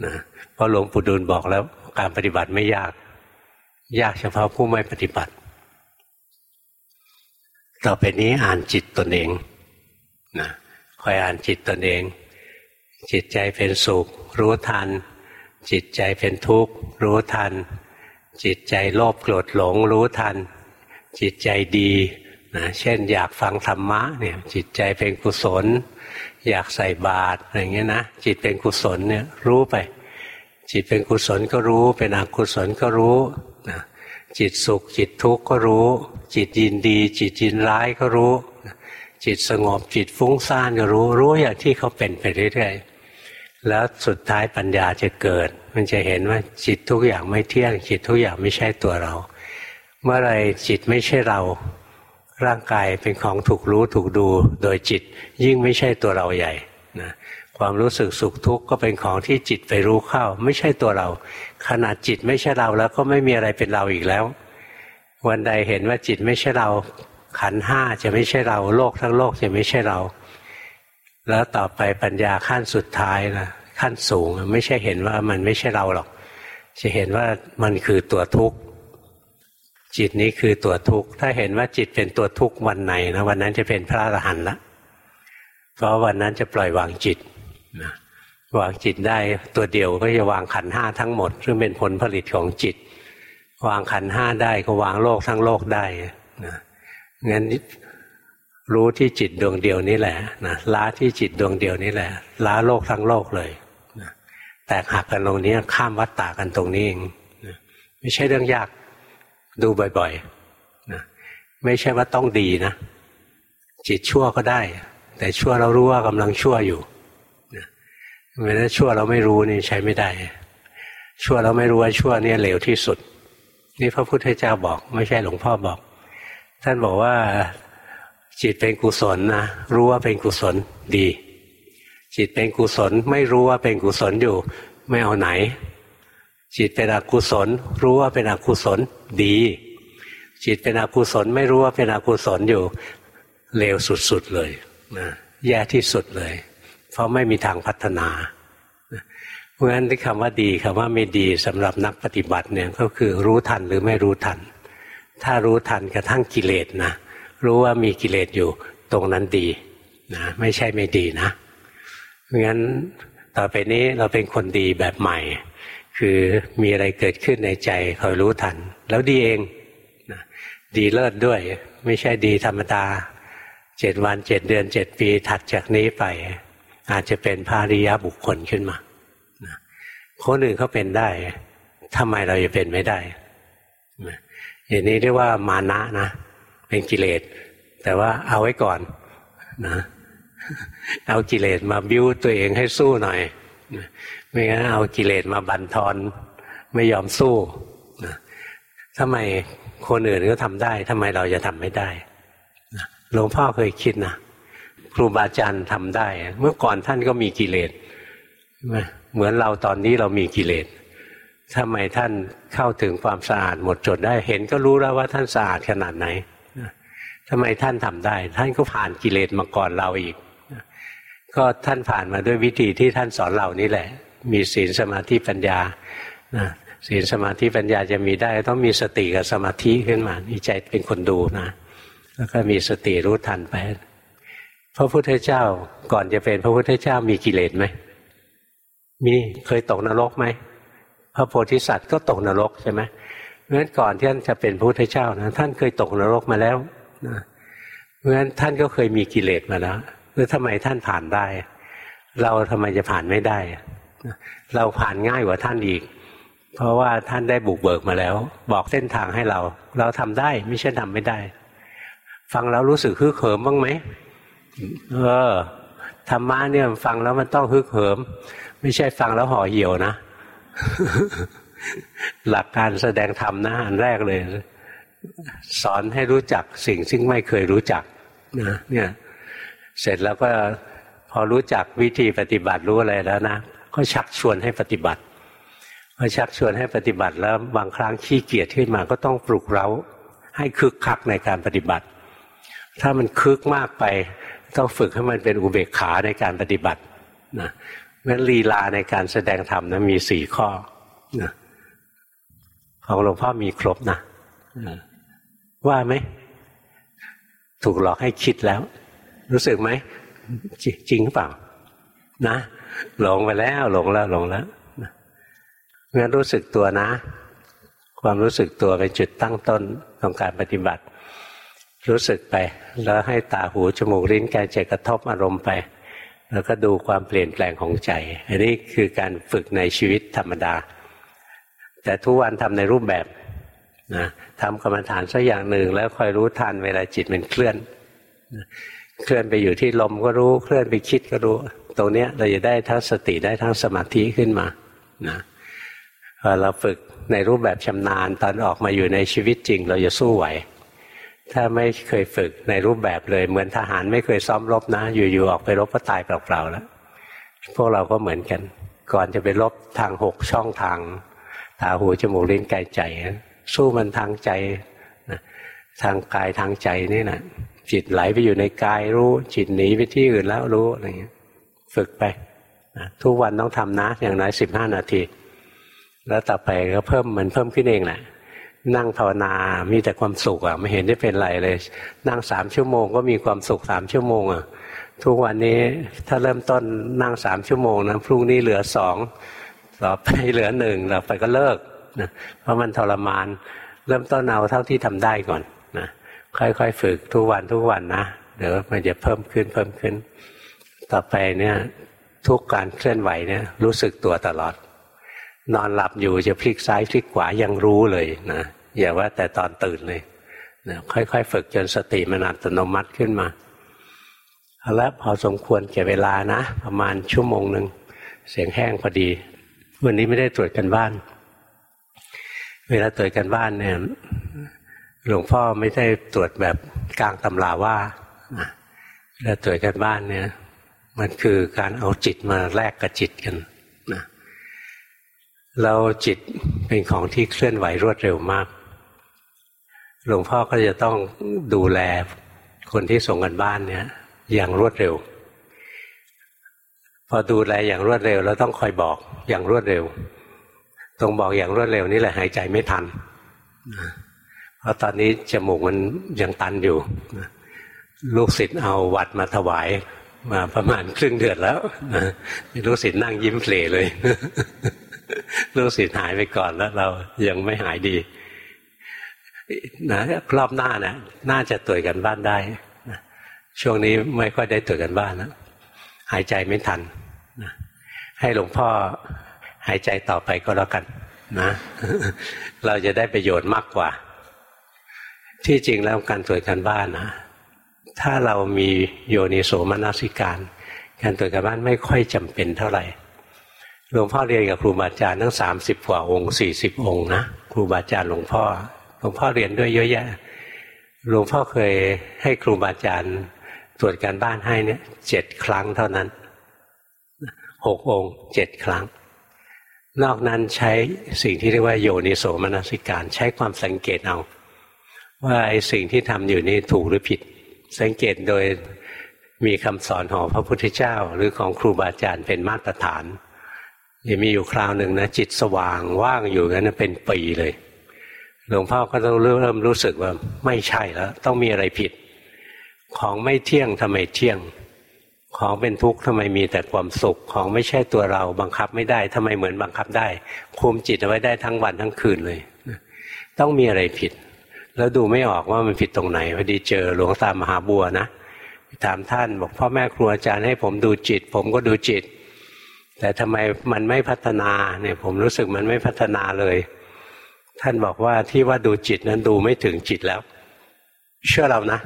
นะเพราะหลวงปู่ดูลบอกแล้วการปฏิบัติไม่ยาก ยากเฉพาะผู้ไม่ปฏิบัติ ต่อไปนี้อ่านจิตตนเองนะคอยอ่านจิตตนเอง จิตใจเป็นสุข รู้ทัน จิตใจเป็นทุกข์ รู้ทัน จิตใจโลภโกรธหลง รู้ทัน จิตใจดีนะเช่น อยากฟังธรรมะเนี่ยจิตใจเป็นกุศล อยากใส่บาตรอะไรเงี้ยนะจิตเป็นกุศลเนี่ยรู้ไป จิตเป็นกุศลก็รู้ เป็นอกุศลก็รู้ จิตสุข จิตทุกข์ก็รู้ จิตยินดี จิตยินร้ายก็รู้ จิตสงบจิตฟุ้งซ่านก็รู้ รู้อย่างที่เขาเป็นไปเรื่อยๆแล้วสุดท้ายปัญญาจะเกิด มันจะเห็นว่าจิตทุกอย่างไม่เที่ยง จิตทุกอย่างไม่ใช่ตัวเรา เมื่อไรจิตไม่ใช่เรา ร่างกายเป็นของถูกรู้ถูกดู โดยจิตยิ่งไม่ใช่ตัวเราใหญ่ ความรู้สึกสุขทุกข์ก็เป็นของที่จิตไปรู้เข้า ไม่ใช่ตัวเรา ขนาดจิตไม่ใช่เราแล้วก็ไม่มีอะไรเป็นเราอีกแล้ว วันใดเห็นว่าจิตไม่ใช่เรา ขันห้าจะไม่ใช่เรา โลกทั้งโลกจะไม่ใช่เรา แล้วต่อไปปัญญาขั้นสุดท้ายนะขั้นสูงไม่ใช่เห็นว่ามันไม่ใช่เราหรอก จะเห็นว่ามันคือตัวทุกข์จิตนี้คือตัวทุกข์ ถ้าเห็นว่าจิตเป็นตัวทุกข์วันไหนนะวันนั้นจะเป็นพระอรหันต์ละ เพราะวันนั้นจะปล่อยวางจิต นะวางจิตได้ตัวเดียวก็จะวางขันห้าทั้งหมด ซึ่งเป็นผลผลิตของจิต วางขันห้าได้ก็วางโลกทั้งโลกได้นะงั้นรู้ที่จิตดวงเดียวนี้แหละนะล้าที่จิตดวงเดียวนี้แหละล้าโลกทั้งโลกเลยนะแตกหักกันตรงนี้ข้ามวัฏฏากันตรงนี้เองนะไม่ใช่เรื่องยากดูบ่อยๆนะไม่ใช่ว่าต้องดีนะ จิตชั่วก็ได้ แต่ชั่วเรารู้ว่ากำลังชั่วอยู่ เวลาชั่วเราไม่รู้นี่ใช้ไม่ได้ ชั่วเราไม่รู้ว่าชั่วเนี่เลวที่สุด นี่พระพุทธเจ้าบอก ไม่ใช่หลวงพ่อบอก ท่านบอกว่าจิตเป็นกุศลนะรู้ว่าเป็นกุศลดี จิตเป็นกุศลไม่รู้ว่าเป็นกุศลอยู่ ไม่เอาไหน จิตเป็นอกุศล รู้ว่าเป็นอกุศลดี จิตเป็นอกุศลไม่รู้ว่าเป็นอกุศลอยู่เลวสุดๆเลยนะแย่ที่สุดเลย เพราะไม่มีทางพัฒนาเพราะฉะนั้นที่คำว่าดีคำว่าไม่ดีสำหรับนักปฏิบัติเนี่ยก็คือรู้ทันหรือไม่รู้ทัน ถ้ารู้ทันกระทั่งกิเลสนะรู้ว่ามีกิเลสอยู่ตรงนั้นดีนะไม่ใช่ไม่ดีนะ เพราะงั้นต่อไปนี้เราเป็นคนดีแบบใหม่ คือมีอะไรเกิดขึ้นในใจคอยรู้ทัน แล้วดีเองนะดีเลิศด้วย ไม่ใช่ดีธรรมดาเจ็ดวันเจ็ดเดือนเจ็ดปีถัดจากนี้ไป อาจจะเป็นภาริยบุคคลขึ้นมาคนอื่นเขาเป็นได้ทำไมเราจะเป็นไม่ได้อย่างนี้เรียกว่ามานะนะ เป็นกิเลส แต่ว่าเอาไว้ก่อนนะเอากิเลสมาบิ้วตัวเองให้สู้หน่อยไม่งั้นเอากิเลสมาบันทอนไม่ยอมสู้นะทำไมคนอื่นก็ทำได้ทำไมเราจะทำไม่ได้หลวงพ่อเคยคิดนะ ครูบาอาจารย์ทำได้ เมื่อก่อนท่านก็มีกิเลสเหมือนเราตอนนี้เรามีกิเลสทำไมท่านเข้าถึงความสะอาดหมดจดได้เห็นก็รู้แล้วว่าท่านสะอาดขนาดไหนทำไมท่านทำได้ ท่านก็ผ่านกิเลสมาก่อนเราอีก ก็ท่านผ่านมาด้วยวิธีที่ท่านสอนเรานี่แหละ มีศีลสมาธิปัญญาศีลสมาธิปัญญาจะมีได้ ต้องมีสติกับสมาธิขึ้นมาีใจเป็นคนดูนะ แล้วก็มีสติรู้ทันไป พระพุทธเจ้าก่อนจะเป็นพระพุทธเจ้ามีกิเลสไหมมีเคยตกนรกไหมพระโพธิสัตว์ก็ตกนรกใช่ไหมเพราะฉะนั้นก่อนที่ท่านจะเป็นพระพุทธเจ้านะท่านเคยตกนรกมาแล้วนะเพราะฉะนั้นท่านก็เคยมีกิเลสมาแล้วแล้วทำไมท่านผ่านได้ เราทำไมจะผ่านไม่ได้ เราผ่านง่ายกว่าท่านอีก เพราะว่าท่านได้บุกเบิกมาแล้ว บอกเส้นทางให้เรา เราทำได้ไม่ใช่ทำไม่ได้ ฟังแล้วรู้สึกฮึกเหิมบ้างไหม เออธรรมะเนี่ยฟังแล้วมันต้องฮึกเหิม ไม่ใช่ฟังแล้วห่อเหี่ยวนะ หลักการแสดงธรรมนะอันแรกเลย สอนให้รู้จักสิ่งซึ่งไม่เคยรู้จักนะเนี่ย เสร็จแล้วก็พอรู้จักวิธีปฏิบัติรู้อะไรแล้วนะก็ชักชวนให้ปฏิบัติพอชักชวนให้ปฏิบัติแล้วบางครั้งขี้เกียจขึ้นมาก็ต้องปลุกเร้า ให้คึกคักในการปฏิบัติ ถ้ามันคึกมากไป ต้องฝึกให้มันเป็นอุเบกขาในการปฏิบัตินะงั้นลีลาในการแสดงธรรมนะมีสี่ข้อนะของหลวงพ่อมีครบนะว่าไหม ถูกหลอกให้คิดแล้ว รู้สึกไหม จริงหรือเปล่า นะ หลงไปแล้ว หลงแล้วหลงแล้วงั้นรู้สึกตัวนะ ความรู้สึกตัวเป็นจุดตั้งต้นของการปฏิบัติ รู้สึกไป แล้วให้ตาหูจมูกลิ้นกายใจกระทบอารมณ์ไป แล้วก็ดูความเปลี่ยนแปลงของใจ อันนี้คือการฝึกในชีวิตธรรมดา แต่ทุกวันทำในรูปแบบนะทำกรรมฐานสักอย่างหนึ่ง แล้วคอยรู้ทันเวลาจิตมันเคลื่อน เคลื่อนไปอยู่ที่ลมก็รู้ เคลื่อนไปคิดก็รู้ ตรงนี้เราจะได้ทั้งสติได้ทั้งสมาธิขึ้นมานะพอเราฝึกในรูปแบบชำนาญตอนออกมาอยู่ในชีวิตจริง เราจะสู้ไหว ถ้าไม่เคยฝึกในรูปแบบเลย เหมือนทหารไม่เคยซ้อมรบนะ อยู่ๆออกไปรบก็ตายเปล่าๆแล้วพวกเราก็เหมือนกัน ก่อนจะไปรบทางหกช่องทางตาหูจมูกลิ้นกายใจ สู้มันทางใจทางกายทางใจนี่นะจิตไหลไปอยู่ในกายรู้ จิตหนีไปที่อื่นแล้วรู้อะไรเงี้ย ฝึกไปทุกวันต้องทำนะอย่างน้อยสิบห้านาที แล้วต่อไปก็เพิ่มมันเพิ่มขึ้นเองแหละ นั่งภาวนามีแต่ความสุขอะไม่เห็นได้เป็นไรเลย นั่งสามชั่วโมงก็มีความสุขสามชั่วโมงอะทุกวันนี้ถ้าเริ่มต้นนั่งสามชั่วโมงนะพรุ่งนี้เหลือสองต่อไปเหลือหนึ่งต่อไปก็เลิกนะเพราะมันทรมาน เริ่มต้นเอาเท่าที่ทำได้ก่อนนะค่อยๆ ฝึกทุกวันทุกวันนะเดี๋ยวมันจะเพิ่มขึ้นเพิ่มขึ้น ต่อไปเนี่ยทุกการเคลื่อนไหวเนี่ยรู้สึกตัวตลอด นอนหลับอยู่จะพลิกซ้ายพลิกขวายังรู้เลยนะอย่าว่าแต่ตอนตื่นเลยนะค่อยๆ ฝึกจนสติมันอัตโนมัติขึ้นมาเอาละพอสมควรแก่เวลานะ ประมาณชั่วโมงหนึ่งเสียงแห้งพอดี วันนี้ไม่ได้ตรวจกันบ้าน เวลาตรวจกันบ้านเนี่ยหลวงพ่อไม่ได้ตรวจแบบกลางตำราว่าแล้วตรวจกันบ้านเนี่ย มันคือการเอาจิตมาแลกกับจิตกัน เราจิตเป็นของที่เคลื่อนไหวรวดเร็วมาก หลวงพ่อก็จะต้องดูแลคนที่ส่งกันบ้านเนี่ย อย่างรวดเร็ว พอดูแลอย่างรวดเร็วเราต้องคอยบอกอย่างรวดเร็ว ตรงบอกอย่างรวดเร็วนี่แหละหายใจไม่ทัน เพราะตอนนี้จมูกมันยังตันอยู่ ลูกศิษย์เอาวัดมาถวายมาประมาณครึ่งเดือนแล้วลูกศิษย์นั่งยิ้มเผลเลย ลูกศิษย์หายไปก่อนแล้วเรายังไม่หายดีนะรอบหน้านะน่าจะตรวจกันบ้านได้นะช่วงนี้ไม่ค่อยได้ตรวจกันบ้านนะหายใจไม่ทันนะให้หลวงพ่อหายใจต่อไปก็แล้วกันนะ เราจะได้ประโยชน์มากกว่า ที่จริงแล้วการตรวจการบ้านนะถ้าเรามีโยนิโสมนสิการ การตรวจการบ้านไม่ค่อยจำเป็นเท่าไหร่ หลวงพ่อเรียนกับครูบาอาจารย์ทั้งสามสิบกว่าองค์สี่สิบองค์นะครูบาอาจารย์หลวงพ่อหลวงพ่อเรียนด้วยเยอะแยะหลวงพ่อเคยให้ครูบาอาจารย์ตรวจการบ้านให้เนี่ยเจ็ดครั้งเท่านั้นหกองค์เจ็ดครั้ง นอกนั้นใช้สิ่งที่เรียกว่าโยนิโสมนสิการใช้ความสังเกตเอา ว่าไอ้สิ่งที่ทำอยู่นี้ถูกหรือผิด สังเกตโดยมีคำสอนของพระพุทธเจ้า หรือของครูบาอาจารย์เป็นมาตรฐาน ยังมีอยู่คราวหนึ่งนะจิตสว่างว่างอยู่นั้นเป็นปีเลย หลวงพ่อก็ต้องเริ่มรู้สึกว่าไม่ใช่แล้ว ต้องมีอะไรผิด ของไม่เที่ยงทำไมเที่ยง ของเป็นทุกข์ทำไมมีแต่ความสุข ของไม่ใช่ตัวเราบังคับไม่ได้ทำไมเหมือนบังคับได้คุมจิตเอาไว้ได้ทั้งวันทั้งคืนเลย ต้องมีอะไรผิด แล้วดูไม่ออกว่ามันผิดตรงไหนพอดีเจอหลวงตามหาบัวนะถามท่านบอกพ่อแม่ครูอาจารย์ให้ผมดูจิต ผมก็ดูจิต แต่ทำไมมันไม่พัฒนาเนี่ยผมรู้สึกมันไม่พัฒนาเลย ท่านบอกว่าที่ว่าดูจิตนั้นดูไม่ถึงจิตแล้ว เชื่อเรานะ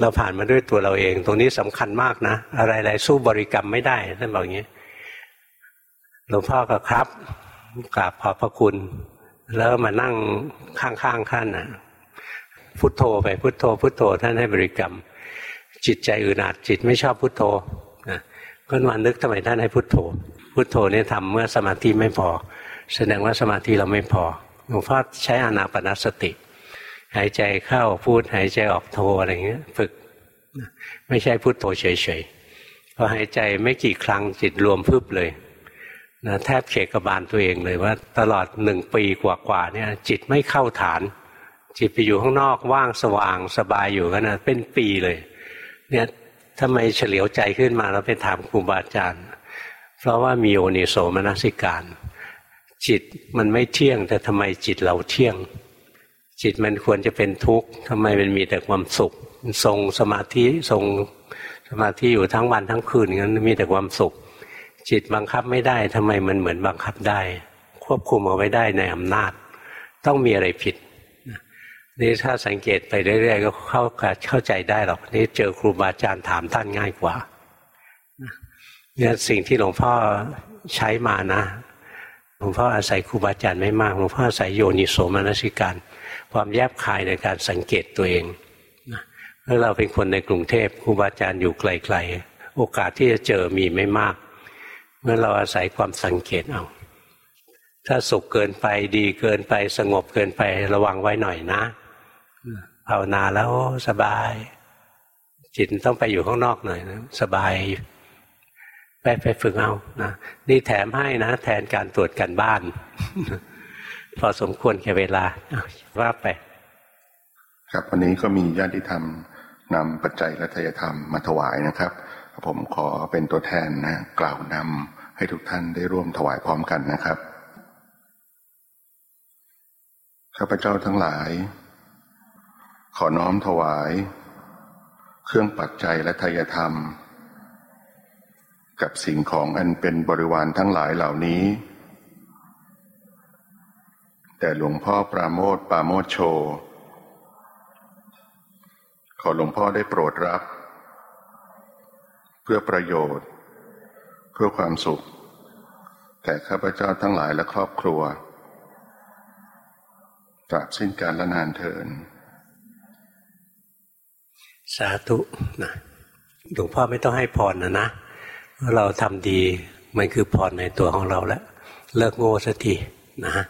เราผ่านมาด้วยตัวเราเอง ตรงนี้สำคัญมากนะ อะไรๆสู้บริกรรมไม่ได้ท่านบอกอย่างนี้หลวงพ่อก็ครับกราบขอบพระคุณ แล้วมานั่งข้างๆท่านนะพุทโธไปพุทโธ พุทโธท่านให้บริกรรม จิตใจอื่นอาจจิตไม่ชอบพุทโธนะก็มานึกทำไมท่านให้พุทโธ พุทโธนี่ทำเมื่อสมาธิไม่พอ แสดงว่าสมาธิเราไม่พอหลวงพ่อใช้อนาปนสติ หายใจเข้าพูดหายใจออกโทอะไรเงี้ย ฝึกไม่ใช่พุทโธเฉยๆพอหายใจไม่กี่ครั้งจิตรวมพึบเลยนะแทบเขกบาลตัวเองเลยว่า ตลอดหนึ่งปีกว่าๆเนี่ยจิตไม่เข้าฐาน จิตไปอยู่ข้างนอกว่างสว่างสบายอยู่กันนะเป็นปีเลย เนี่ยทำไมเฉลียวใจขึ้นมาแล้วไปถามครูบาอาจารย์ เพราะว่ามีโอนิโสมนสิการ จิตมันไม่เที่ยง แต่ทำไมจิตเราเที่ยง จิตมันควรจะเป็นทุกข์ทำไมมันมีแต่ความสุขทรงสมาธิทรงสมาธิอยู่ทั้งวันทั้งคืนงั้นมีแต่ความสุข จิตบังคับไม่ได้ทำไมมันเหมือนบังคับได้ ควบคุมเอาไว้ได้ในอำนาจ ต้องมีอะไรผิดนี่ถ้าสังเกตไปเรื่อยๆก็เข้าเข้าใจได้หรอกนี่เจอครูบาอาจารย์ถามท่านง่ายกว่า เนี่ยสิ่งที่หลวงพ่อใช้มานะหลวงพ่ออาศัยครูบาอาจารย์ไม่มากหลวงพ่ออาศัยโยนิโสมนสิการ ความแยบคายในการสังเกตตัวเองเมื่อเราเป็นคนในกรุงเทพครูบาอาจารย์อยู่ไกลๆ โอกาสที่จะเจอมีไม่มาก เมื่อเราอาศัยความสังเกตเอาถ้าสุขเกินไปดีเกินไปสงบเกินไประวังไว้หน่อยนะภาวนาแล้วสบาย จิตต้องไปอยู่ข้างนอกหน่อยนะสบาย ไปไปฝึกเอานะนี่แถมให้นะ แทนการตรวจกันบ้าน พอสมควรแก่เวลาว่าไป ครับวันนี้ก็มีญาติธรรมนำปัจจัยและทายธรรมมาถวายนะครับ ผมขอเป็นตัวแทนนะ กล่าวนำให้ทุกท่านได้ร่วมถวายพร้อมกันนะครับข้าพเจ้าทั้งหลาย ขอน้อมถวาย เครื่องปัจจัยและทายธรรม กับสิ่งของอันเป็นบริวารทั้งหลายเหล่านี้ แต่หลวงพ่อปราโมทปราโมทโช ขอหลวงพ่อได้โปรดรับ เพื่อประโยชน์ เพื่อความสุขแก่ข้าพเจ้าทั้งหลายและครอบครัวตราบสิ้นการละนานเทิน สาธุนะหลวงพ่อไม่ต้องให้พรนะนะ เราทำดีมันคือพรในตัวของเราแล้ว เลิกโง่สักทีนะ